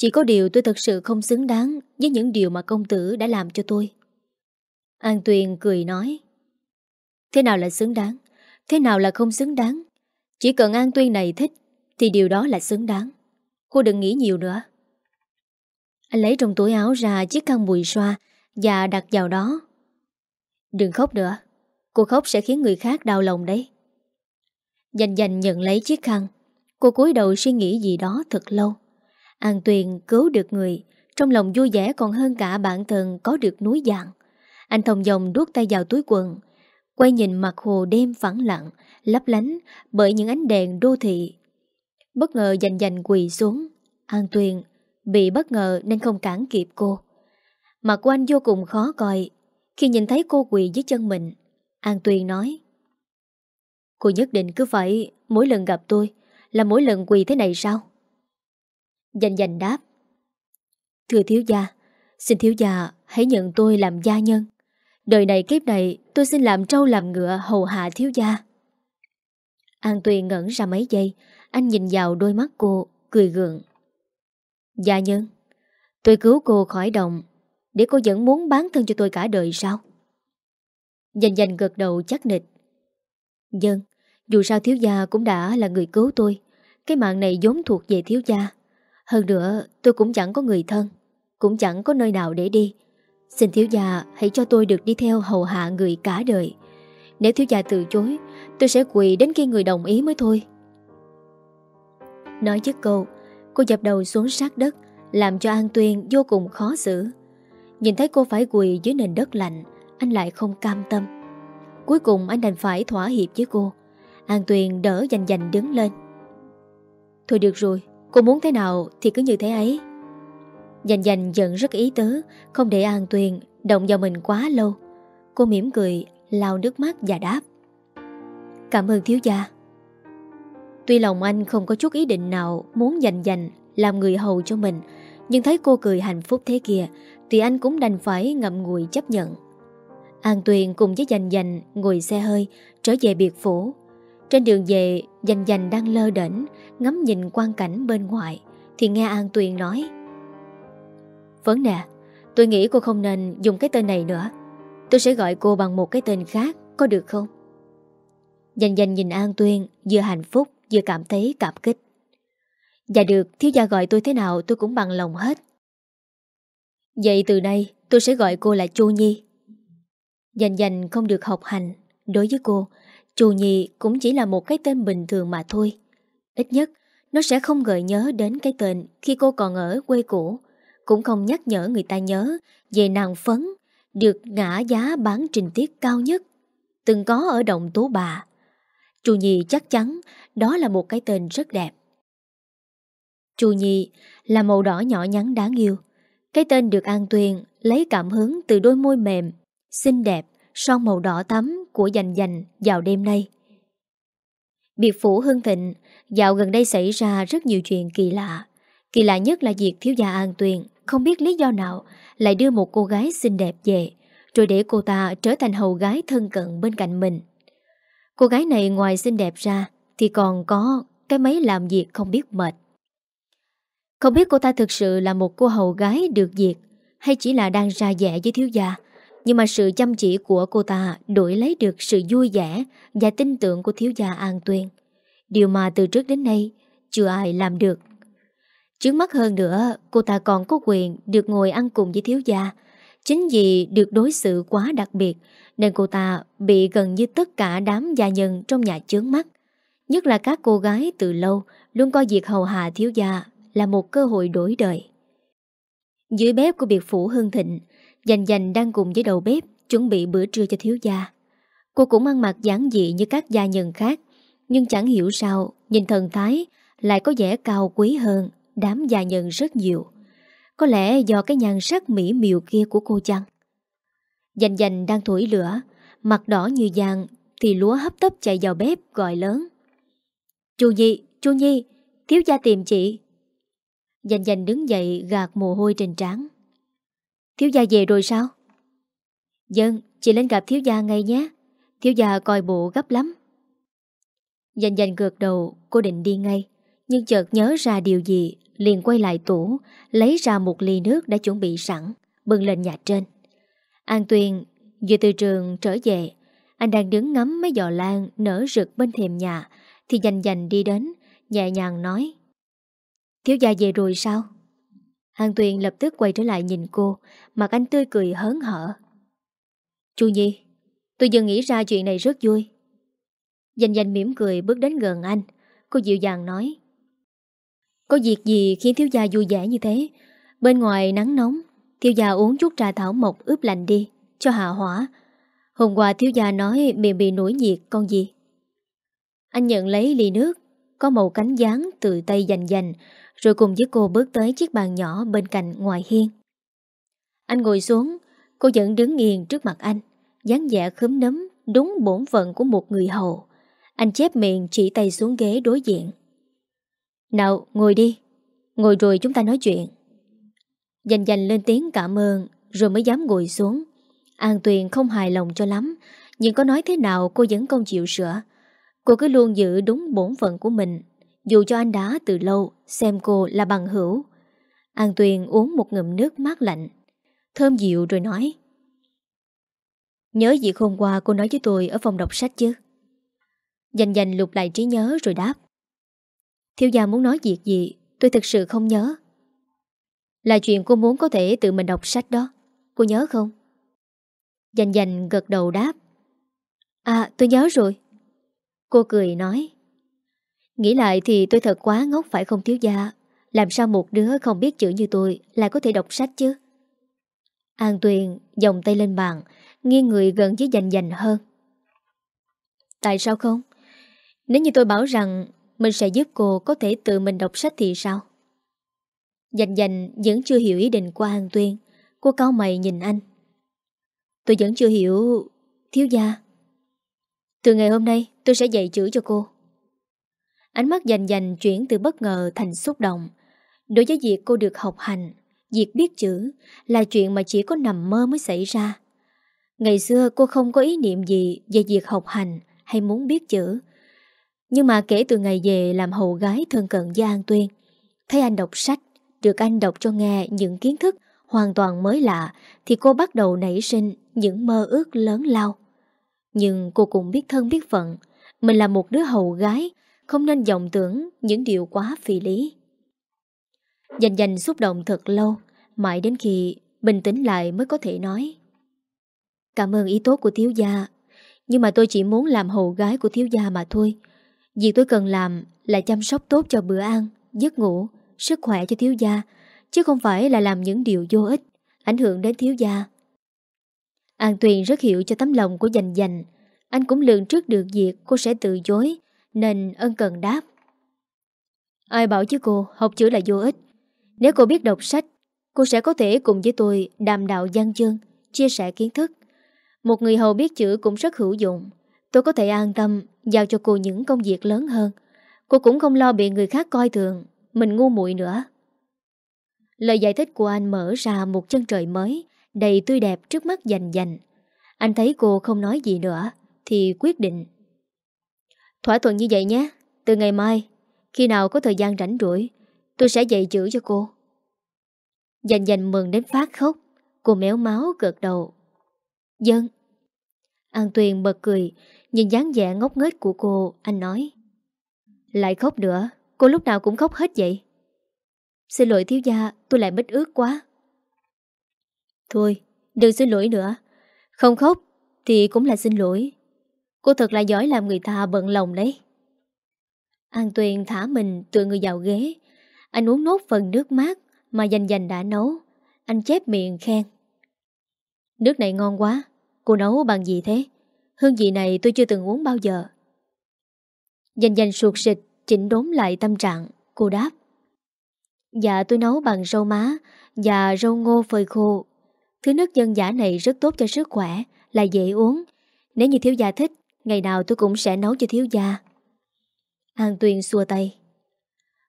Chỉ có điều tôi thật sự không xứng đáng Với những điều mà công tử đã làm cho tôi. An Tuyền cười nói, Thế nào là xứng đáng? Thế nào là không xứng đáng? Chỉ cần An Tuyên này thích, Thì điều đó là xứng đáng. Cô đừng nghĩ nhiều nữa. Anh lấy trong túi áo ra chiếc khăn mùi xoa Và đặt vào đó. Đừng khóc nữa, Cô khóc sẽ khiến người khác đau lòng đấy. Dành dành nhận lấy chiếc khăn, Cô cúi đầu suy nghĩ gì đó thật lâu. An Tuyền cứu được người, Trong lòng vui vẻ còn hơn cả bản thân có được núi dạng. Anh thông dòng đuốt tay vào túi quần, Quay nhìn mặt hồ đêm phẳng lặng, Lấp lánh bởi những ánh đèn đô thị. Bất ngờ dành dành quỳ xuống, An Tuyền bị bất ngờ nên không cản kịp cô. Mặt của anh vô cùng khó coi, Khi nhìn thấy cô quỳ dưới chân mình, An Tuyền nói, Cô nhất định cứ phải mỗi lần gặp tôi Là mỗi lần quỳ thế này sao? Dành dành đáp. Thưa thiếu gia, Xin thiếu gia hãy nhận tôi làm gia nhân. Đời này kiếp này tôi xin làm trâu làm ngựa hầu hạ thiếu gia. An Tuyền ngẩn ra mấy giây, Anh nhìn vào đôi mắt cô, Cười gượng. Gia nhân, Tôi cứu cô khỏi động Để cô vẫn muốn bán thân cho tôi cả đời sao? Dành dành gật đầu chắc nịch. Dân, Dù sao thiếu gia cũng đã là người cứu tôi, Cái mạng này vốn thuộc về thiếu gia. Hơn nữa tôi cũng chẳng có người thân Cũng chẳng có nơi nào để đi Xin thiếu gia hãy cho tôi được đi theo hầu hạ người cả đời Nếu thiếu gia từ chối Tôi sẽ quỳ đến khi người đồng ý mới thôi Nói dứt câu Cô dập đầu xuống sát đất Làm cho An Tuyên vô cùng khó xử Nhìn thấy cô phải quỳ dưới nền đất lạnh anh lại không cam tâm. Cuối cùng anh đành phải thỏa hiệp với cô. An Tuyền đỡ dành dành đứng lên. Thôi được rồi, cô muốn thế nào thì cứ như thế ấy. Dành dành giận rất ý tứ, không để An Tuyền động vào mình quá lâu. Cô mỉm cười, lau nước mắt và đáp. Cảm ơn thiếu gia. Tuy lòng anh không có chút ý định nào muốn dành dành làm người hầu cho mình, nhưng thấy cô cười hạnh phúc thế kia thì anh cũng đành phải ngậm ngùi chấp nhận. An Tuyền cùng với Dành Dành ngồi xe hơi trở về biệt phủ. Trên đường về, Dành Dành đang lơ đỉnh ngắm nhìn quang cảnh bên ngoài thì nghe An Tuyền nói Vấn nè, tôi nghĩ cô không nên dùng cái tên này nữa. Tôi sẽ gọi cô bằng một cái tên khác, có được không? Dành Dành nhìn An Tuyên vừa hạnh phúc vừa cảm thấy cảm kích. Dạ được, thiếu gia gọi tôi thế nào tôi cũng bằng lòng hết. Vậy từ nay tôi sẽ gọi cô là Chu Nhi. Dành dành không được học hành Đối với cô Chu Nhi cũng chỉ là một cái tên bình thường mà thôi. Ít nhất Nó sẽ không gợi nhớ đến cái tên Khi cô còn ở quê cũ Cũng không nhắc nhở người ta nhớ Về nàng phấn Được ngã giá bán trình tiết cao nhất Từng có ở động tố bà. Chu Nhi chắc chắn Đó là một cái tên rất đẹp. Chu Nhi là màu đỏ nhỏ nhắn đáng yêu. Cái tên được An Tuyền lấy cảm hứng từ đôi môi mềm xinh đẹp, son màu đỏ tắm của dành dành vào đêm nay. Biệt phủ Hưng Thịnh, dạo gần đây xảy ra rất nhiều chuyện kỳ lạ. Kỳ lạ nhất là việc thiếu gia An Tuyền không biết lý do nào lại đưa một cô gái xinh đẹp về, rồi để cô ta trở thành hầu gái thân cận bên cạnh mình. Cô gái này ngoài xinh đẹp ra thì còn có cái máy làm việc không biết mệt. Không biết cô ta thực sự là một cô hầu gái được diệt hay chỉ là đang ra vẻ với thiếu gia nhưng mà sự chăm chỉ của cô ta đổi lấy được sự vui vẻ và tin tưởng của thiếu gia An Tuyên. Điều mà từ trước đến nay chưa ai làm được. Trước mắt hơn nữa, cô ta còn có quyền được ngồi ăn cùng với thiếu gia. Chính vì được đối xử quá đặc biệt nên cô ta bị gần như tất cả đám gia nhân trong nhà chướng mắt. Nhất là các cô gái từ lâu luôn coi việc hầu hạ thiếu gia là một cơ hội đổi đời. Dưới bếp của biệt phủ Hưng Thịnh, Dành dành đang cùng với đầu bếp Chuẩn bị bữa trưa cho thiếu gia. Cô cũng ăn mặc giản dị như các gia nhân khác Nhưng chẳng hiểu sao Nhìn thần thái lại có vẻ cao quý hơn Đám gia nhân rất nhiều. Có lẽ do cái nhan sắc mỹ miều kia của cô chăng? Dành dành đang thổi lửa Mặt đỏ như vàng Thì lúa hấp tấp chạy vào bếp gọi lớn. Chu Nhi, Chu Nhi Thiếu gia tìm chị. Dành dành đứng dậy gạt mồ hôi trên trán. Thiếu gia về rồi sao? Dân, chị lên gặp thiếu gia ngay nhé. Thiếu gia coi bộ gấp lắm. Dành dành gợt đầu, cô định đi ngay. Nhưng chợt nhớ ra điều gì, liền quay lại tủ, lấy ra một ly nước đã chuẩn bị sẵn, bưng lên nhà trên. An Tuyền vừa từ trường trở về, anh đang đứng ngắm mấy giò lan nở rực bên thềm nhà, thì dành dành đi đến, nhẹ nhàng nói. Thiếu gia về rồi sao? Hàng Tuyền lập tức quay trở lại nhìn cô, mặt anh tươi cười hớn hở. Chu Nhi, tôi vừa nghĩ ra chuyện này rất vui. Dành dành mỉm cười bước đến gần anh, cô dịu dàng nói. Có việc gì khiến thiếu gia vui vẻ như thế? Bên ngoài nắng nóng, thiếu gia uống chút trà thảo mộc ướp lạnh đi, cho hạ hỏa. Hôm qua thiếu gia nói miệng bị nổi nhiệt con gì? Anh nhận lấy ly nước, có màu cánh dáng từ tay dành dành, rồi cùng với cô bước tới chiếc bàn nhỏ bên cạnh ngoài hiên. Anh ngồi xuống, cô vẫn đứng nghiền trước mặt anh, dáng vẻ khấm nấm, đúng bổn phận của một người hầu. Anh chép miệng chỉ tay xuống ghế đối diện. Nào, ngồi đi. Ngồi rồi chúng ta nói chuyện. Dành dành lên tiếng cảm ơn, rồi mới dám ngồi xuống. An Tuyền không hài lòng cho lắm, nhưng có nói thế nào cô vẫn không chịu sửa. Cô cứ luôn giữ đúng bổn phận của mình, dù cho anh đã từ lâu xem cô là bằng hữu. An Tuyền uống một ngụm nước mát lạnh, thơm dịu rồi nói. Nhớ việc hôm qua cô nói với tôi ở phòng đọc sách chứ? Dành dành lục lại trí nhớ rồi đáp. Thiếu gia muốn nói việc gì Tôi thực sự không nhớ Là chuyện cô muốn có thể tự mình đọc sách đó Cô nhớ không Dành dành gật đầu đáp À tôi nhớ rồi Cô cười nói Nghĩ lại thì tôi thật quá ngốc phải không thiếu gia? Làm sao một đứa không biết chữ như tôi Lại có thể đọc sách chứ? An Tuyền dòng tay lên bàn, Nghiêng người gần với dành dành hơn. Tại sao không? Nếu như tôi bảo rằng mình sẽ giúp cô có thể tự mình đọc sách thì sao? Dành dành vẫn chưa hiểu ý định của An Tuyên Cô cao mày nhìn anh. Tôi vẫn chưa hiểu, Thiếu gia. Từ ngày hôm nay, tôi sẽ dạy chữ cho cô. Ánh mắt dành dành chuyển từ bất ngờ thành xúc động. Đối với việc cô được học hành Việc biết chữ Là chuyện mà chỉ có nằm mơ mới xảy ra. Ngày xưa cô không có ý niệm gì Về việc học hành hay muốn biết chữ. Nhưng mà kể từ ngày về làm hầu gái thân cận với An Tuyên, thấy anh đọc sách, được anh đọc cho nghe những kiến thức hoàn toàn mới lạ, thì cô bắt đầu nảy sinh những mơ ước lớn lao. Nhưng cô cũng biết thân biết phận, mình là một đứa hầu gái, không nên vọng tưởng những điều quá phi lý. Dành dành xúc động thật lâu, mãi đến khi bình tĩnh lại mới có thể nói. Cảm ơn ý tốt của thiếu gia, nhưng mà tôi chỉ muốn làm hầu gái của thiếu gia mà thôi. Việc tôi cần làm là chăm sóc tốt cho bữa ăn, giấc ngủ, sức khỏe cho thiếu gia, chứ không phải là làm những điều vô ích, ảnh hưởng đến thiếu gia. An Tuyền rất hiểu cho tấm lòng của dành dành, anh cũng lường trước được việc cô sẽ từ chối, nên ân cần đáp. Ai bảo chứ cô học chữ là vô ích. Nếu cô biết đọc sách, cô sẽ có thể cùng với tôi đàm đạo văn chương, chia sẻ kiến thức. Một người hầu biết chữ cũng rất hữu dụng. Tôi có thể an tâm giao cho cô những công việc lớn hơn. Cô cũng không lo bị người khác coi thường, mình ngu muội nữa. Lời giải thích của anh mở ra một chân trời mới, đầy tươi đẹp trước mắt dành dành. Anh thấy cô không nói gì nữa, thì quyết định. Thỏa thuận như vậy nhé, từ ngày mai, khi nào có thời gian rảnh rỗi, tôi sẽ dạy chữ cho cô. Dành dành mừng đến phát khóc, cô méo máu gật đầu. Dân. An Tuyền bật cười, Nhìn dáng vẻ ngốc nghếch của cô Anh nói Lại khóc nữa Cô lúc nào cũng khóc hết vậy Xin lỗi thiếu gia tôi lại mít ước quá Thôi Đừng xin lỗi nữa Không khóc thì cũng là xin lỗi Cô thật là giỏi làm người ta bận lòng đấy. An Tuyền thả mình tựa người vào ghế. Anh uống nốt phần nước mát Mà dành dành đã nấu. Anh chép miệng khen. Nước này ngon quá, Cô nấu bằng gì thế? Hương vị này tôi chưa từng uống bao giờ. Dành dành suột xịt Chỉnh đốn lại tâm trạng, Cô đáp. Dạ tôi nấu bằng rau má Và rau ngô phơi khô. Thứ nước dân giả này rất tốt cho sức khỏe, Là dễ uống. Nếu như thiếu gia thích Ngày nào tôi cũng sẽ nấu cho thiếu gia. An Tuyên xua tay.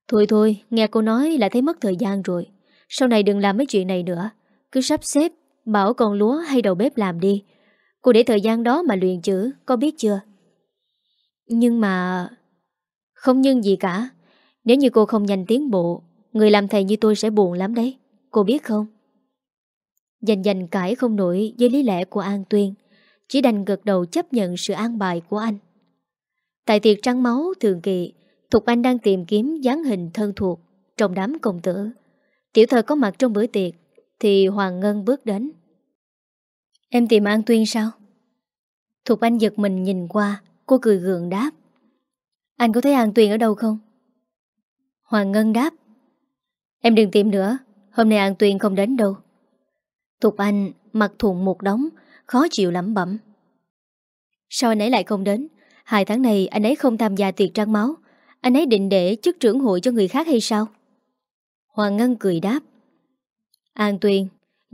Thôi thôi, nghe cô nói là thấy mất thời gian rồi. Sau này đừng làm mấy chuyện này nữa. Cứ sắp xếp Bảo con lúa hay đầu bếp làm đi. Cô để thời gian đó mà luyện chữ Có biết chưa? Nhưng mà Không nhưng gì cả. Nếu như cô không nhanh tiến bộ Người làm thầy như tôi sẽ buồn lắm đấy. Cô biết không? Dành dành cãi không nổi với lý lẽ của An Tuyên chỉ đành gật đầu chấp nhận sự an bài của anh. Tại tiệc trăng máu thường kỳ, Thục Anh đang tìm kiếm dáng hình thân thuộc Trong đám công tử. Tiểu thơ có mặt trong bữa tiệc, Thì Hoàng Ngân bước đến. Em tìm An Tuyên sao? Thục Anh giật mình nhìn qua, Cô cười gượng đáp. Anh có thấy An Tuyên ở đâu không? Hoàng Ngân đáp. Em đừng tìm nữa, Hôm nay An Tuyên không đến đâu. Thục Anh mặt thùng một đống Khó chịu lắm bẩm. Sao anh ấy lại không đến? Hai tháng này anh ấy không tham gia tiệc trăng máu. Anh ấy định để chức trưởng hội cho người khác hay sao? Hoàng Ngân cười đáp. An Tuyền,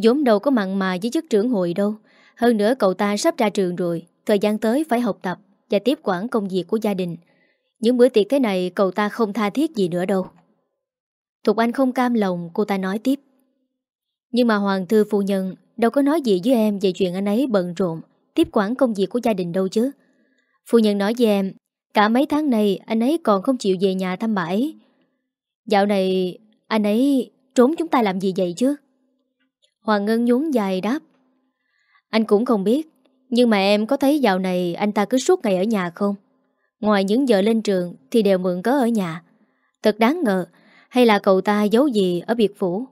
vốn đâu có mặn mà với chức trưởng hội đâu. Hơn nữa cậu ta sắp ra trường rồi, Thời gian tới phải học tập Và tiếp quản công việc của gia đình. Những bữa tiệc thế này cậu ta không tha thiết gì nữa đâu. Thục Anh không cam lòng, Cô ta nói tiếp. Nhưng mà Hoàng Thư Phu Nhân Đâu có nói gì với em về chuyện anh ấy bận rộn, Tiếp quản công việc của gia đình đâu chứ. Phu Nhân nói với em, Cả mấy tháng này anh ấy còn không chịu về nhà thăm bãi Dạo này anh ấy trốn chúng ta làm gì vậy chứ? Hoàng Ngân nhún dài đáp, Anh cũng không biết, Nhưng mà em có thấy dạo này anh ta cứ suốt ngày ở nhà không? Ngoài những giờ lên trường Thì đều mượn cớ ở nhà. Thật đáng ngờ, Hay là cậu ta giấu gì ở biệt phủ?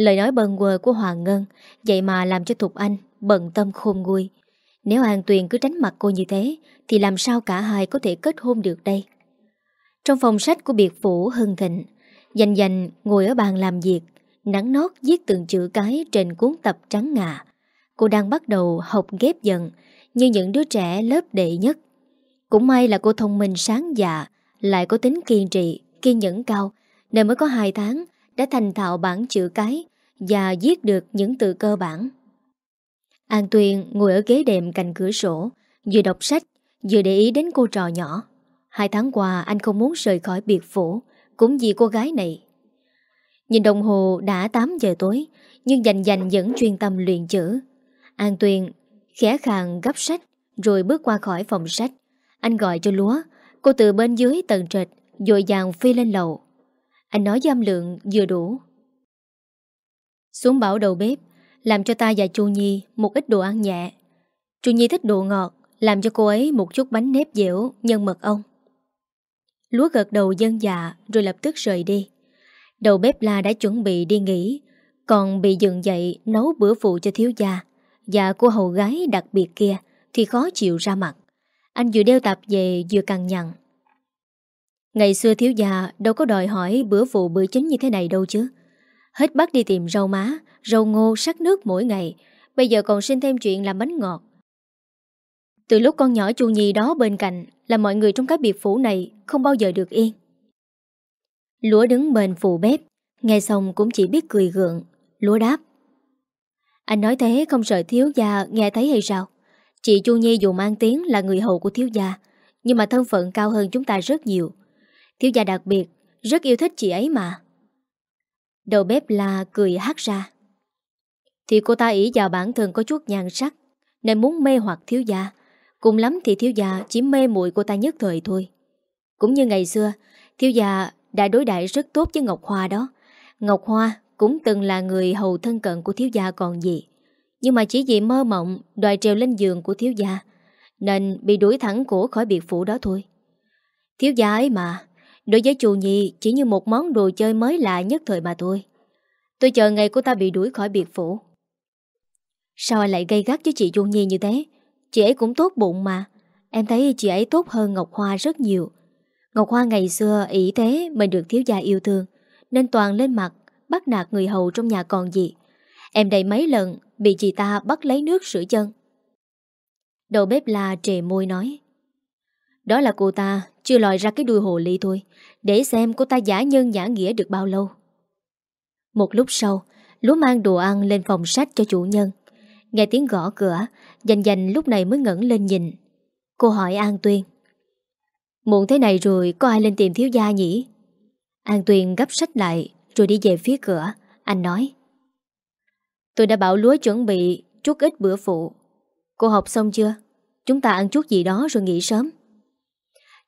Lời nói bần quờ của Hoàng Ngân Vậy mà làm cho Thục Anh Bận tâm khôn nguôi. Nếu An Tuyền cứ tránh mặt cô như thế Thì làm sao cả hai có thể kết hôn được đây? Trong phòng sách của biệt phủ Hưng Thịnh Dành dành ngồi ở bàn làm việc Nắng nót viết từng chữ cái trên cuốn tập trắng ngà. Cô đang bắt đầu học ghép dần Như những đứa trẻ lớp đệ nhất. Cũng may là cô thông minh sáng dạ Lại có tính kiên trì, kiên nhẫn cao Nên mới có 2 tháng Đã thành thạo bản chữ cái và viết được những từ cơ bản. An Tuyền ngồi ở ghế đệm cạnh cửa sổ, Vừa đọc sách, Vừa để ý đến cô trò nhỏ. Hai tháng qua, anh không muốn rời khỏi biệt phủ, cũng vì cô gái này. Nhìn đồng hồ đã 8 giờ tối, Nhưng dành dành vẫn chuyên tâm luyện chữ. An Tuyền khẽ khàng gấp sách, Rồi bước qua khỏi phòng sách. Anh gọi cho lúa, Cô từ bên dưới tầng trệt, Dội dàng phi lên lầu. Anh nói giam lượng vừa đủ. Xuống bảo đầu bếp Làm cho ta và Chu Nhi Một ít đồ ăn nhẹ Chu Nhi thích đồ ngọt Làm cho cô ấy một chút bánh nếp dẻo Nhân mật ong Lúa gật đầu dân dạ rồi lập tức rời đi. Đầu bếp la đã chuẩn bị đi nghỉ, còn bị dừng dậy nấu bữa phụ cho thiếu gia. Và cô hầu gái đặc biệt kia thì khó chịu ra mặt. Anh vừa đeo tạp về vừa cằn nhằn. Ngày xưa thiếu gia đâu có đòi hỏi bữa phụ bữa chính như thế này đâu chứ. Hết bắt đi tìm rau má, rau ngô sắc nước mỗi ngày. Bây giờ còn xin thêm chuyện làm bánh ngọt. Từ lúc con nhỏ chu nhi đó bên cạnh là mọi người trong cái biệt phủ này không bao giờ được yên. Lúa đứng bên phụ bếp, nghe xong cũng chỉ biết cười gượng. Lúa đáp. Anh nói thế không sợ thiếu gia nghe thấy hay sao? Chị Chu Nhi dù mang tiếng là người hầu của thiếu gia, nhưng mà thân phận cao hơn chúng ta rất nhiều. Thiếu gia đặc biệt, rất yêu thích chị ấy mà. Đầu bếp la cười hát ra. Thì cô ta ý vào bản thân có chút nhan sắc, nên muốn mê hoặc thiếu gia. Cùng lắm thì thiếu gia chỉ mê muội cô ta nhất thời thôi. Cũng như ngày xưa, thiếu gia đã đối đãi rất tốt với Ngọc Hoa đó. Ngọc Hoa cũng từng là người hầu thân cận của thiếu gia còn gì. Nhưng mà chỉ vì mơ mộng đòi trèo lên giường của thiếu gia, nên bị đuổi thẳng cổ khỏi biệt phủ đó thôi. Thiếu gia ấy mà, đối với chù nhị chỉ như một món đồ chơi mới lạ nhất thời mà thôi. Tôi chờ ngày cô ta bị đuổi khỏi biệt phủ. Sao anh lại gây gắt với chị Chu Nhi như thế? Chị ấy cũng tốt bụng mà Em thấy chị ấy tốt hơn Ngọc Hoa rất nhiều Ngọc Hoa ngày xưa ý thế Mình được thiếu gia yêu thương, Nên toàn lên mặt Bắt nạt người hầu trong nhà còn gì Em đầy mấy lần Bị chị ta bắt lấy nước sửa chân Đầu bếp la trề môi nói, Đó là cô ta chưa lòi ra cái đuôi hồ ly thôi, Để xem cô ta giả nhân giả nghĩa được bao lâu Một lúc sau, Lúa mang đồ ăn lên phòng sách cho chủ nhân Nghe tiếng gõ cửa, Dành dành lúc này mới ngẩn lên nhìn Cô hỏi An Tuyên Muộn thế này rồi có ai lên tìm thiếu gia nhỉ An Tuyên gấp sách lại, Rồi đi về phía cửa Anh nói, Tôi đã bảo lúa chuẩn bị chút ít bữa phụ. Cô học xong chưa? Chúng ta ăn chút gì đó rồi nghỉ sớm.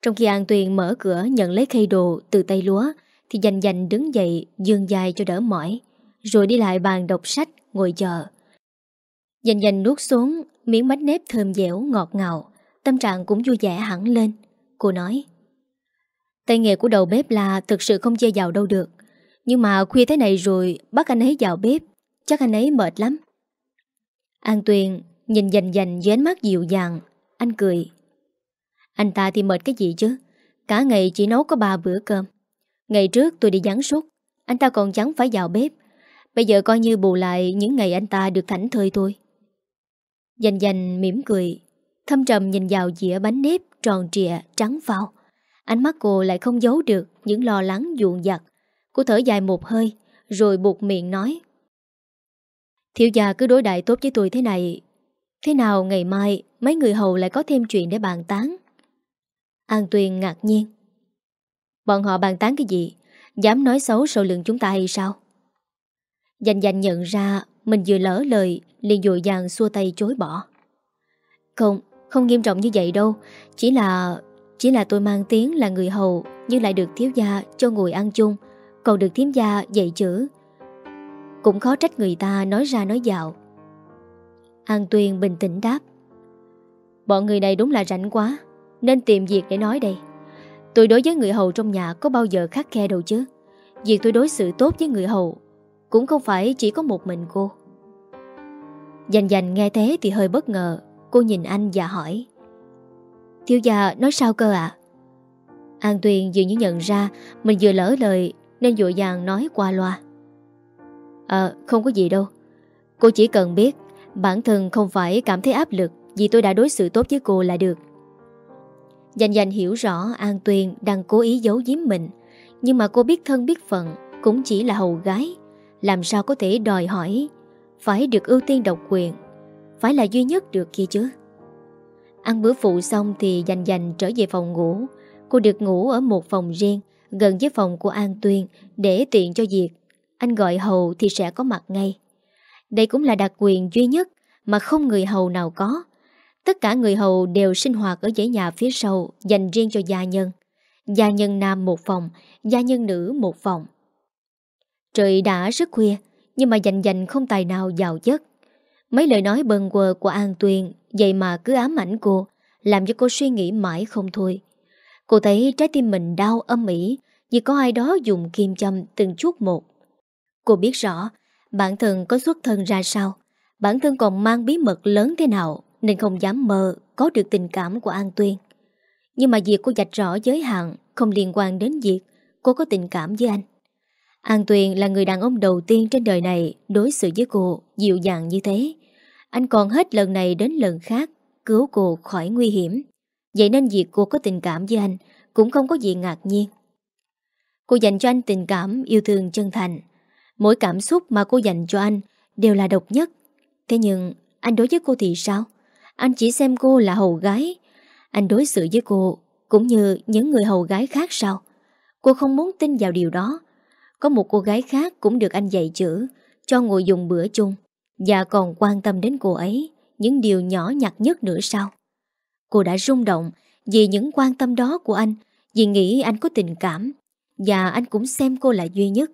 Trong khi An Tuyền mở cửa nhận lấy khay đồ từ tay lúa, thì dành dành đứng dậy, dương dài cho đỡ mỏi, rồi đi lại bàn đọc sách, ngồi chờ. Dành dành nuốt xuống miếng bánh nếp thơm dẻo ngọt ngào, tâm trạng cũng vui vẻ hẳn lên. Cô nói, tay nghề của đầu bếp là thực sự không chê giàu đâu được. Nhưng mà khuya thế này rồi bắt anh ấy vào bếp, chắc anh ấy mệt lắm. An Tuyền nhìn dành dành với ánh mắt dịu dàng, anh cười. Anh ta thì mệt cái gì chứ, cả ngày chỉ nấu có ba bữa cơm. Ngày trước tôi đi gián súc, anh ta còn chẳng phải vào bếp. Bây giờ coi như bù lại những ngày anh ta được thảnh thơi thôi. Dành dành mỉm cười, thâm trầm nhìn vào dĩa bánh nếp tròn trịa, trắng phao. Ánh mắt cô lại không giấu được những lo lắng ruộng giặt. Cô thở dài một hơi, rồi buộc miệng nói. Thiếu gia cứ đối đại tốt với tôi thế này. Thế nào ngày mai mấy người hầu lại có thêm chuyện để bàn tán? An Tuyền ngạc nhiên. Bọn họ bàn tán cái gì? Dám nói xấu sau lưng chúng ta hay sao? Dành dành nhận ra mình vừa lỡ lời liền dội dàng xua tay chối bỏ. Không, không nghiêm trọng như vậy đâu. Chỉ là... Chỉ là tôi mang tiếng là người hầu nhưng lại được thiếu gia cho ngồi ăn chung còn được thiếu gia dạy chữ. Cũng khó trách người ta nói ra nói dạo. An Tuyên bình tĩnh đáp. Bọn người này đúng là rảnh quá nên tìm việc để nói đây. Tôi đối với người hầu trong nhà có bao giờ khắc khe đâu chứ. Việc tôi đối xử tốt với người hầu cũng không phải chỉ có một mình cô. Dành dành nghe thế thì hơi bất ngờ, Cô nhìn anh và hỏi Thiếu gia nói sao cơ ạ An Tuyền dường như nhận ra Mình vừa lỡ lời Nên dội dàng nói qua loa Ờ không có gì đâu Cô chỉ cần biết Bản thân không phải cảm thấy áp lực Vì tôi đã đối xử tốt với cô là được Dành dành hiểu rõ An Tuyền đang cố ý giấu giếm mình. Nhưng mà cô biết thân biết phận, Cũng chỉ là hầu gái. Làm sao có thể đòi hỏi, Phải được ưu tiên độc quyền, Phải là duy nhất được kia chứ? Ăn bữa phụ xong thì dành dành trở về phòng ngủ. Cô được ngủ ở một phòng riêng, Gần với phòng của An Tuyên Để tiện cho việc. Anh gọi hầu thì sẽ có mặt ngay. Đây cũng là đặc quyền duy nhất Mà không người hầu nào có. Tất cả người hầu đều sinh hoạt ở dãy nhà phía sau, Dành riêng cho gia nhân. Gia nhân nam một phòng, Gia nhân nữ một phòng. Trời đã rất khuya, Nhưng mà dành dành không tài nào vào giấc. Mấy lời nói bần quờ của An Tuyền, Vậy mà cứ ám ảnh cô, Làm cho cô suy nghĩ mãi không thôi. Cô thấy trái tim mình đau âm ỉ Vì có ai đó dùng kim châm từng chút một. Cô biết rõ, Bản thân có xuất thân ra sao, Bản thân còn mang bí mật lớn thế nào. Nên không dám mơ Có được tình cảm của An Tuyên Nhưng mà việc cô dạch rõ giới hạn Không liên quan đến việc cô có tình cảm với anh An Tuyền là người đàn ông đầu tiên trên đời này đối xử với cô dịu dàng như thế. Anh còn hết lần này đến lần khác cứu cô khỏi nguy hiểm. Vậy nên việc cô có tình cảm với anh cũng không có gì ngạc nhiên. Cô dành cho anh tình cảm yêu thương chân thành. Mỗi cảm xúc mà cô dành cho anh đều là độc nhất. Thế nhưng anh đối với cô thì sao? Anh chỉ xem cô là hầu gái. Anh đối xử với cô cũng như những người hầu gái khác sao? Cô không muốn tin vào điều đó. Có một cô gái khác cũng được anh dạy chữ, cho ngồi dùng bữa chung, và còn quan tâm đến cô ấy, những điều nhỏ nhặt nhất nữa sao? Cô đã rung động vì những quan tâm đó của anh, vì nghĩ anh có tình cảm, và anh cũng xem cô là duy nhất.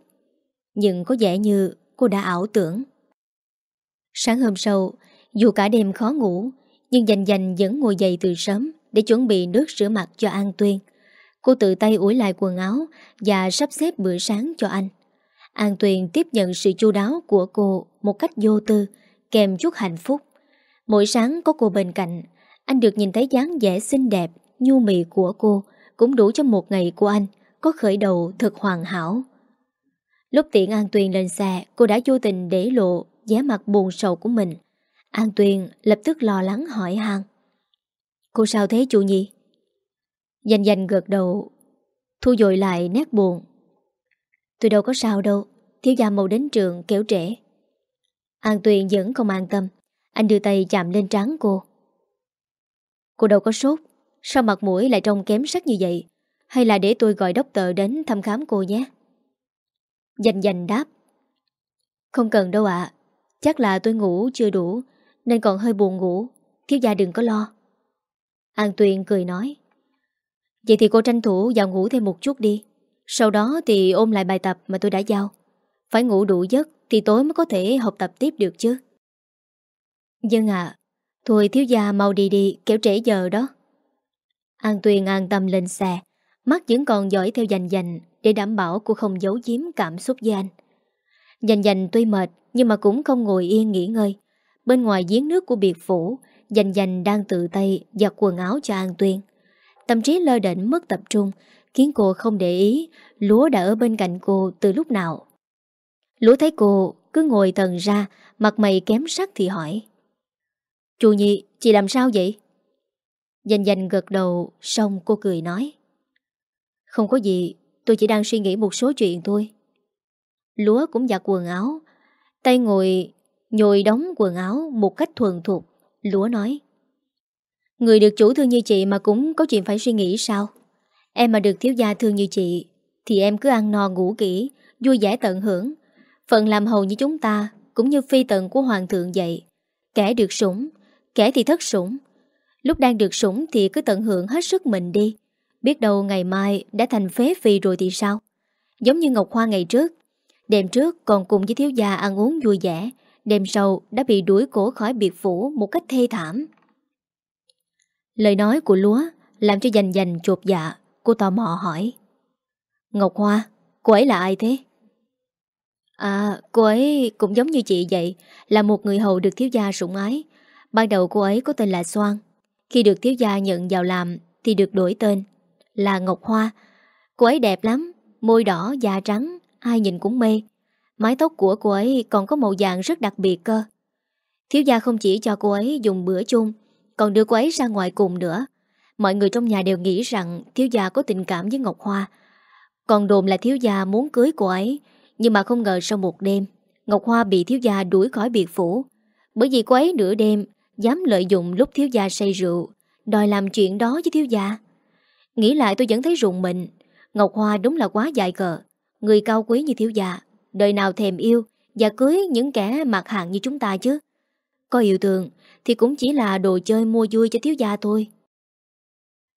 Nhưng có vẻ như cô đã ảo tưởng. Sáng hôm sau, dù cả đêm khó ngủ, nhưng dành dành vẫn ngồi dậy từ sớm để chuẩn bị nước rửa mặt cho An Tuyên. Cô tự tay ủi lại quần áo và sắp xếp bữa sáng cho anh. An Tuyền tiếp nhận sự chu đáo của cô một cách vô tư, kèm chút hạnh phúc. Mỗi sáng có cô bên cạnh, anh được nhìn thấy dáng vẻ xinh đẹp, nhu mì của cô, cũng đủ cho một ngày của anh có khởi đầu thật hoàn hảo. Lúc tiện An Tuyền lên xe, cô đã vô tình để lộ vẻ mặt buồn sầu của mình. An Tuyền lập tức lo lắng hỏi hàng, Cô sao thế chủ nhi? Dành dành gật đầu Thu dội lại nét buồn. Tôi đâu có sao đâu Thiếu gia màu đến trường kéo trễ. An Tuyền vẫn không an tâm Anh đưa tay chạm lên trán cô. Cô đâu có sốt Sao mặt mũi lại trông kém sắc như vậy? Hay là để tôi gọi đốc tờ đến thăm khám cô nhé? Dành dành đáp. Không cần đâu ạ Chắc là tôi ngủ chưa đủ nên còn hơi buồn ngủ. Thiếu gia đừng có lo. An Tuyền cười nói, Vậy thì cô tranh thủ vào ngủ thêm một chút đi. Sau đó thì ôm lại bài tập mà tôi đã giao. Phải ngủ đủ giấc Thì tối mới có thể học tập tiếp được chứ. Dân ạ. Thôi thiếu gia mau đi đi, Kéo trễ giờ đó. An Tuyền an tâm lên xe, Mắt vẫn còn dõi theo dành dành Để đảm bảo cô không giấu giếm cảm xúc với anh. Dành dành tuy mệt Nhưng mà cũng không ngồi yên nghỉ ngơi. Bên ngoài giếng nước của biệt phủ Dành dành đang tự tay giặt quần áo cho An Tuyên. Tâm trí lơ đỉnh mất tập trung Khiến cô không để ý Lúa đã ở bên cạnh cô từ lúc nào. Lúa thấy cô cứ ngồi thần ra Mặt mày kém sắc thì hỏi. Chú Nhi, chị làm sao vậy? Dành dành gật đầu Xong cô cười nói. Không có gì Tôi chỉ đang suy nghĩ một số chuyện thôi. Lúa cũng giặt quần áo Tay ngồi Nhồi đóng quần áo một cách thuần thuộc Lúa nói, Người được chủ thương như chị mà cũng có chuyện phải suy nghĩ sao? Em mà được thiếu gia thương như chị Thì em cứ ăn no ngủ kỹ, Vui vẻ tận hưởng. Phận làm hầu như chúng ta Cũng như phi tận của hoàng thượng vậy. Kẻ được sủng, Kẻ thì thất sủng. Lúc đang được sủng thì cứ tận hưởng hết sức mình đi. Biết đâu ngày mai đã thành phế phi rồi thì sao? Giống như Ngọc Hoa ngày trước, Đêm trước còn cùng với thiếu gia ăn uống vui vẻ Đêm sau đã bị đuổi cổ khỏi biệt phủ một cách thê thảm. Lời nói của Lúa làm cho dành dành chột dạ Cô tò mò hỏi. Ngọc Hoa, cô ấy là ai thế? À, cô ấy cũng giống như chị vậy Là một người hầu được thiếu gia sủng ái. Ban đầu cô ấy có tên là Soan. Khi được thiếu gia nhận vào làm Thì được đổi tên Là Ngọc Hoa. Cô ấy đẹp lắm Môi đỏ, da trắng Ai nhìn cũng mê. Mái tóc của cô ấy còn có màu dạng rất đặc biệt cơ. Thiếu gia không chỉ cho cô ấy dùng bữa chung, Còn đưa cô ấy ra ngoài cùng nữa. Mọi người trong nhà đều nghĩ rằng Thiếu gia có tình cảm với Ngọc Hoa. Còn đồn là thiếu gia muốn cưới cô ấy, Nhưng mà không ngờ sau một đêm, Ngọc Hoa bị thiếu gia đuổi khỏi biệt phủ. Bởi vì cô ấy nửa đêm Dám lợi dụng lúc thiếu gia say rượu, Đòi làm chuyện đó với thiếu gia. Nghĩ lại tôi vẫn thấy rùng mình. Ngọc Hoa đúng là quá dại cờ, Người cao quý như thiếu gia. Đời nào thèm yêu Và cưới những kẻ mặt hạng như chúng ta chứ? Có yêu thương Thì cũng chỉ là đồ chơi mua vui cho thiếu gia thôi.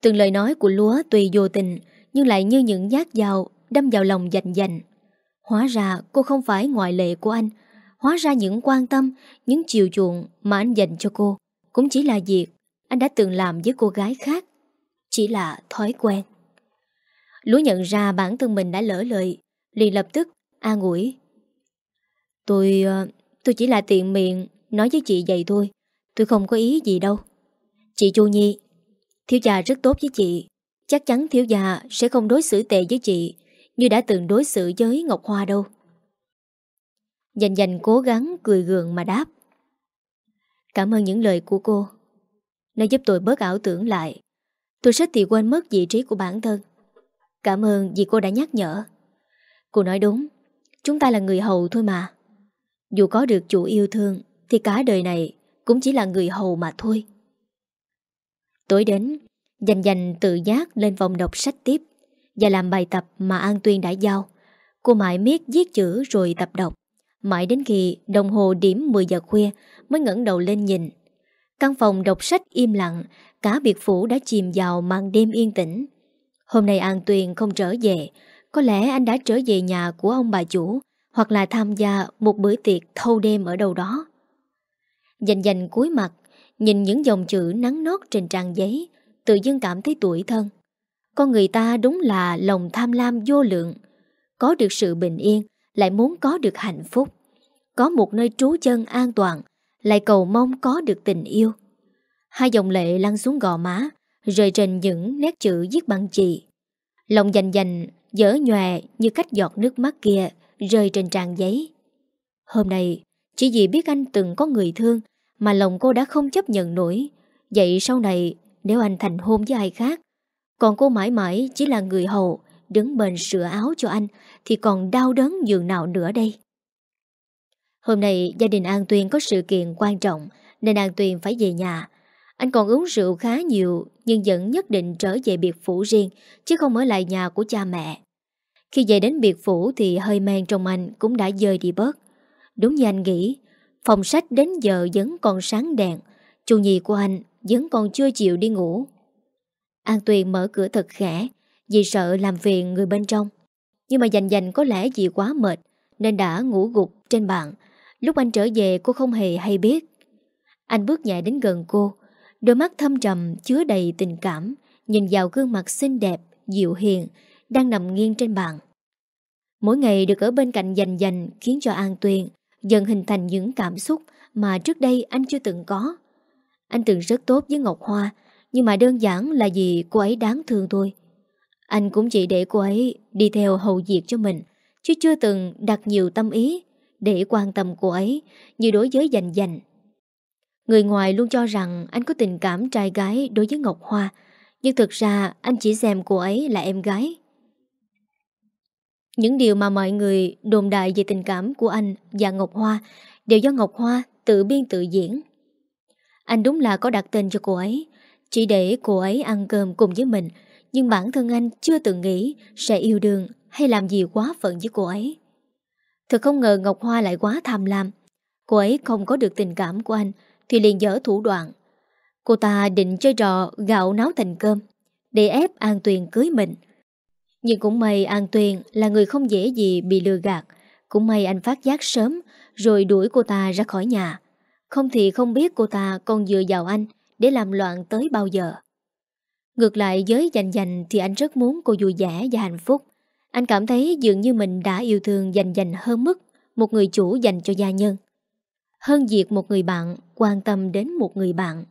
Từng lời nói của lúa tùy vô tình, Nhưng lại như những nhát dao Đâm vào lòng dành dành. Hóa ra cô không phải ngoại lệ của anh. Hóa ra những quan tâm, Những chiều chuộng mà anh dành cho cô Cũng chỉ là việc Anh đã từng làm với cô gái khác, Chỉ là thói quen. Lúa nhận ra bản thân mình đã lỡ lời, liền lập tức an ủi Tôi... Ờ, tôi chỉ là tiện miệng Nói với chị vậy thôi, Tôi không có ý gì đâu. Chị Chu Nhi, Thiếu gia rất tốt với chị, Chắc chắn thiếu gia sẽ không đối xử tệ với chị Như đã từng đối xử với Ngọc Hoa đâu. Dành dành cố gắng cười gượng mà đáp. Cảm ơn những lời của cô. Nó giúp tôi bớt ảo tưởng lại. Tôi rất thì quên mất vị trí của bản thân. Cảm ơn vì cô đã nhắc nhở. Cô nói đúng. Chúng ta là người hầu thôi mà. Dù có được chủ yêu thương, Thì cả đời này cũng chỉ là người hầu mà thôi. Tối đến, Dành dành tự giác lên phòng đọc sách tiếp Và làm bài tập mà An Tuyên đã giao. Cô mãi miết viết chữ rồi tập đọc. Mãi đến khi đồng hồ điểm 10 giờ khuya Mới ngẩng đầu lên nhìn. Căn phòng đọc sách im lặng, Cả biệt phủ đã chìm vào màn đêm yên tĩnh. Hôm nay An Tuyền không trở về có lẽ anh đã trở về nhà của ông bà chủ, Hoặc là tham gia một bữa tiệc thâu đêm ở đâu đó. Dành dành cuối mặt, Nhìn những dòng chữ nắng nót trên trang giấy, Tự dưng cảm thấy tuổi thân. Con người ta đúng là lòng tham lam vô lượng. Có được sự bình yên, Lại muốn có được hạnh phúc. Có một nơi trú chân an toàn, Lại cầu mong có được tình yêu. Hai dòng lệ lăn xuống gò má Rơi trên những nét chữ viết bằng chì. Lòng dành dành Dở nhòe như cách giọt nước mắt kia Rơi trên trang giấy. Hôm nay, Chỉ vì biết anh từng có người thương Mà lòng cô đã không chấp nhận nổi. Vậy sau này, Nếu anh thành hôn với ai khác, Còn cô mãi mãi chỉ là người hầu, Đứng bên sửa áo cho anh, Thì còn đau đớn dường nào nữa đây? Hôm nay gia đình An Tuyên có sự kiện quan trọng, Nên An Tuyên phải về nhà anh còn uống rượu khá nhiều nhưng vẫn nhất định trở về biệt phủ riêng chứ không ở lại nhà của cha mẹ. Khi về đến biệt phủ thì hơi men trong anh cũng đã dời đi bớt. Đúng như anh nghĩ, Phòng sách đến giờ vẫn còn sáng đèn Chu nhì của anh vẫn còn chưa chịu đi ngủ An Tuyền mở cửa thật khẽ Vì sợ làm phiền người bên trong Nhưng mà dành dành có lẽ vì quá mệt Nên đã ngủ gục trên bàn Lúc anh trở về cô không hề hay biết Anh bước nhẹ đến gần cô Đôi mắt thâm trầm chứa đầy tình cảm, Nhìn vào gương mặt xinh đẹp, Dịu hiền, Đang nằm nghiêng trên bàn. Mỗi ngày được ở bên cạnh dành dành Khiến cho An Tuyền Dần hình thành những cảm xúc Mà trước đây anh chưa từng có. Anh từng rất tốt với Ngọc Hoa, Nhưng mà đơn giản là vì cô ấy đáng thương thôi. Anh cũng chỉ để cô ấy Đi theo hầu diệt cho mình, Chứ chưa từng đặt nhiều tâm ý Để quan tâm cô ấy Như đối với dành dành. Người ngoài luôn cho rằng anh có tình cảm trai gái đối với Ngọc Hoa, Nhưng thực ra anh chỉ xem cô ấy là em gái. Những điều mà mọi người đồn đại về tình cảm của anh và Ngọc Hoa Đều do Ngọc Hoa tự biên tự diễn. Anh đúng là có đặt tên cho cô ấy, Chỉ để cô ấy ăn cơm cùng với mình, Nhưng bản thân anh chưa từng nghĩ sẽ yêu đương hay làm gì quá phận với cô ấy. Thật không ngờ Ngọc Hoa lại quá tham lam. Cô ấy không có được tình cảm của anh thì liền dở thủ đoạn. Cô ta định chơi trò gạo náo thành cơm, Để ép An Tuyền cưới mình. Nhưng cũng may An Tuyền là người không dễ gì bị lừa gạt. Cũng may anh phát giác sớm, Rồi đuổi cô ta ra khỏi nhà. Không thì không biết cô ta còn dựa vào anh Để làm loạn tới bao giờ. Ngược lại với dành dành Thì anh rất muốn cô vui vẻ và hạnh phúc. Anh cảm thấy dường như mình đã yêu thương dành dành hơn mức Một người chủ dành cho gia nhân hơn việc một người bạn quan tâm đến một người bạn.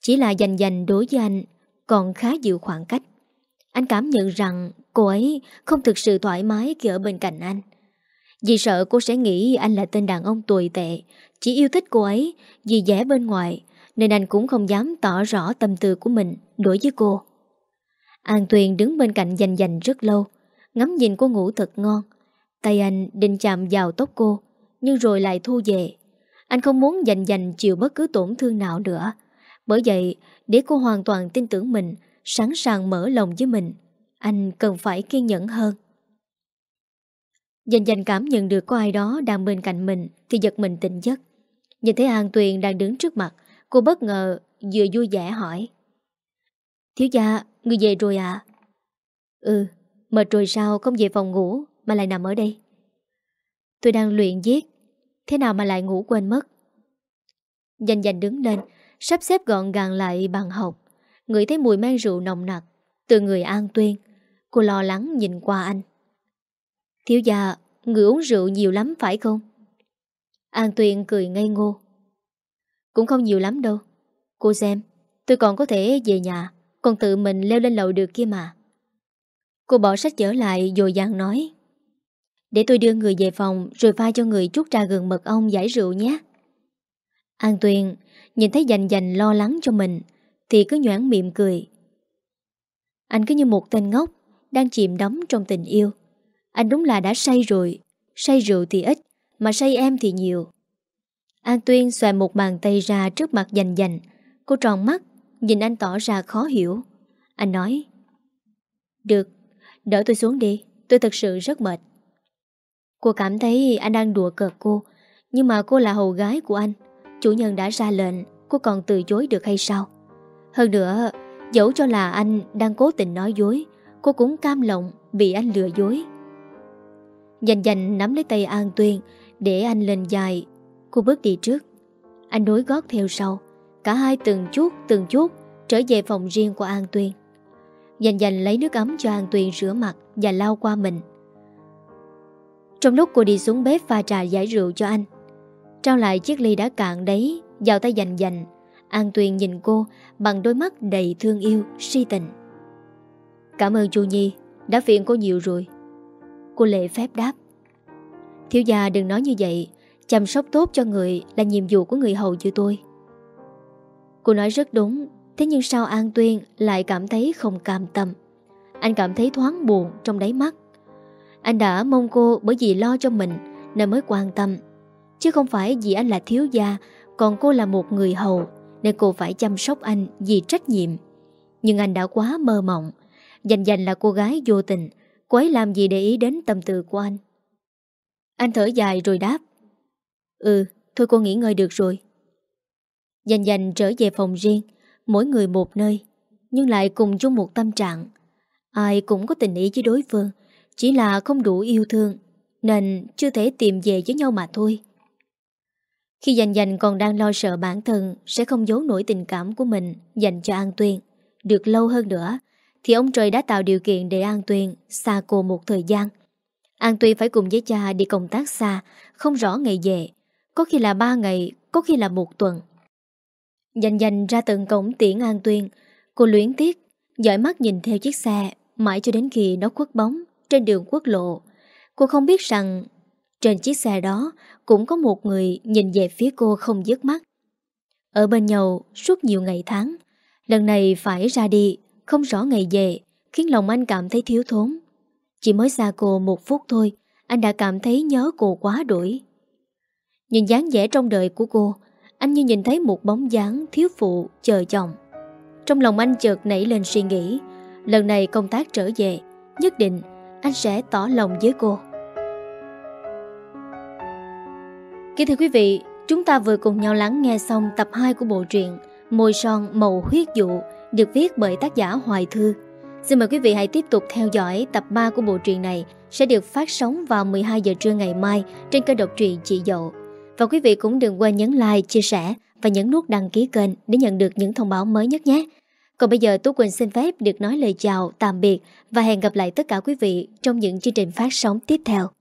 Chỉ là dành dành đối với anh còn khá giữ khoảng cách. Anh cảm nhận rằng cô ấy không thực sự thoải mái khi ở bên cạnh anh. Vì sợ cô sẽ nghĩ anh là tên đàn ông tồi tệ, chỉ yêu thích cô ấy vì vẻ bên ngoài, nên anh cũng không dám tỏ rõ tâm tư của mình đối với cô. An Tuyền đứng bên cạnh dành dành rất lâu, ngắm nhìn cô ngủ thật ngon. Tay anh định chạm vào tóc cô, nhưng rồi lại thu về. Anh không muốn dành dành chịu bất cứ tổn thương nào nữa. Bởi vậy, để cô hoàn toàn tin tưởng mình, sẵn sàng mở lòng với mình, anh cần phải kiên nhẫn hơn. Dành dành cảm nhận được có ai đó đang bên cạnh mình thì giật mình tỉnh giấc. Nhìn thấy An Tuyền đang đứng trước mặt, cô bất ngờ vừa vui vẻ hỏi. Thiếu gia, người về rồi à? Ừ, mệt rồi sao không về phòng ngủ mà lại nằm ở đây? Tôi đang luyện viết Thế nào mà lại ngủ quên mất? Dành dành đứng lên, Sắp xếp gọn gàng lại bàn học. Ngửi thấy mùi men rượu nồng nặc Từ người An Tuyên. Cô lo lắng nhìn qua anh. Thiếu gia, Người uống rượu nhiều lắm phải không? An Tuyên cười ngây ngô. Cũng không nhiều lắm đâu. Cô xem, Tôi còn có thể về nhà, Còn tự mình leo lên lầu được kia mà. Cô bỏ sách trở lại Rồi dàng nói để tôi đưa người về phòng Rồi pha cho người chút trà gừng mật ong giải rượu nhé. An Tuyền Nhìn thấy dành dành lo lắng cho mình Thì cứ nhoảng miệng cười. Anh cứ như một tên ngốc Đang chìm đắm trong tình yêu. Anh đúng là đã say rồi Say rượu thì ít Mà say em thì nhiều. An Tuyên xòe một bàn tay ra trước mặt dành dành. Cô tròn mắt Nhìn anh tỏ ra khó hiểu. Anh nói Được, đỡ tôi xuống đi Tôi thật sự rất mệt. Cô cảm thấy anh đang đùa cợt cô, Nhưng mà cô là hầu gái của anh. Chủ nhân đã ra lệnh, Cô còn từ chối được hay sao? Hơn nữa, Dẫu cho là anh đang cố tình nói dối, Cô cũng cam lòng bị anh lừa dối. Dành dành nắm lấy tay An Tuyên Để anh lên dài. Cô bước đi trước. Anh đối gót theo sau. Cả hai từng chút từng chút Trở về phòng riêng của An Tuyên. Dành dành lấy nước ấm cho An Tuyên rửa mặt Và lau qua mình trong lúc cô đi xuống bếp pha trà giải rượu cho anh Trao lại chiếc ly đã cạn đấy Vào tay dành dành An Tuyền nhìn cô bằng đôi mắt đầy thương yêu, si tình. Cảm ơn chu Nhi Đã phiền cô nhiều rồi. Cô lệ phép đáp. Thiếu gia đừng nói như vậy Chăm sóc tốt cho người là nhiệm vụ của người hầu như tôi. Cô nói rất đúng Thế nhưng sao An Tuyên lại cảm thấy không cam tâm? Anh cảm thấy thoáng buồn trong đáy mắt anh đã mong cô bởi vì lo cho mình nên mới quan tâm. Chứ không phải vì anh là thiếu gia, còn cô là một người hầu nên cô phải chăm sóc anh vì trách nhiệm. Nhưng anh đã quá mơ mộng. Dành dành là cô gái vô tình, cô ấy làm gì để ý đến tâm tư của anh. Anh thở dài rồi đáp. Ừ, Thôi cô nghỉ ngơi được rồi Dành dành trở về phòng riêng Mỗi người một nơi Nhưng lại cùng chung một tâm trạng Ai cũng có tình ý với đối phương chỉ là không đủ yêu thương, Nên chưa thể tìm về với nhau mà thôi. Khi dành dành còn đang lo sợ bản thân Sẽ không giấu nổi tình cảm của mình Dành cho An Tuyên Được lâu hơn nữa, Thì ông trời đã tạo điều kiện để An Tuyên Xa cô một thời gian. An Tuyên phải cùng với cha đi công tác xa, Không rõ ngày về, Có khi là ba ngày, Có khi là một tuần. Dành dành ra tận cổng tiễn An Tuyên Cô luyến tiếc, Dõi mắt nhìn theo chiếc xe Mãi cho đến khi nó khuất bóng. Trên đường quốc lộ. Cô không biết rằng Trên chiếc xe đó Cũng có một người nhìn về phía cô không dứt mắt. Ở bên nhau suốt nhiều ngày tháng, Lần này phải ra đi, Không rõ ngày về, Khiến lòng anh cảm thấy thiếu thốn. Chỉ mới xa cô một phút thôi, Anh đã cảm thấy nhớ cô quá đuổi. Nhìn dáng vẻ trong đời của cô, Anh như nhìn thấy một bóng dáng thiếu phụ chờ chồng. Trong lòng anh chợt nảy lên suy nghĩ, Lần này công tác trở về, Nhất định anh sẽ tỏ lòng với cô. Kính thưa quý vị Chúng ta vừa cùng nhau lắng nghe xong tập 2 của bộ truyện Môi son màu huyết dụ Được viết bởi tác giả Hoài Thư. Xin mời quý vị hãy tiếp tục theo dõi tập 3 của bộ truyện này Sẽ được phát sóng vào 12 giờ trưa ngày mai Trên kênh độc truyện Chị Dậu. Và quý vị cũng đừng quên nhấn like, chia sẻ Và nhấn nút đăng ký kênh Để nhận được những thông báo mới nhất nhé còn bây giờ Tú Quỳnh xin phép được nói lời chào, tạm biệt và hẹn gặp lại tất cả quý vị trong những chương trình phát sóng tiếp theo.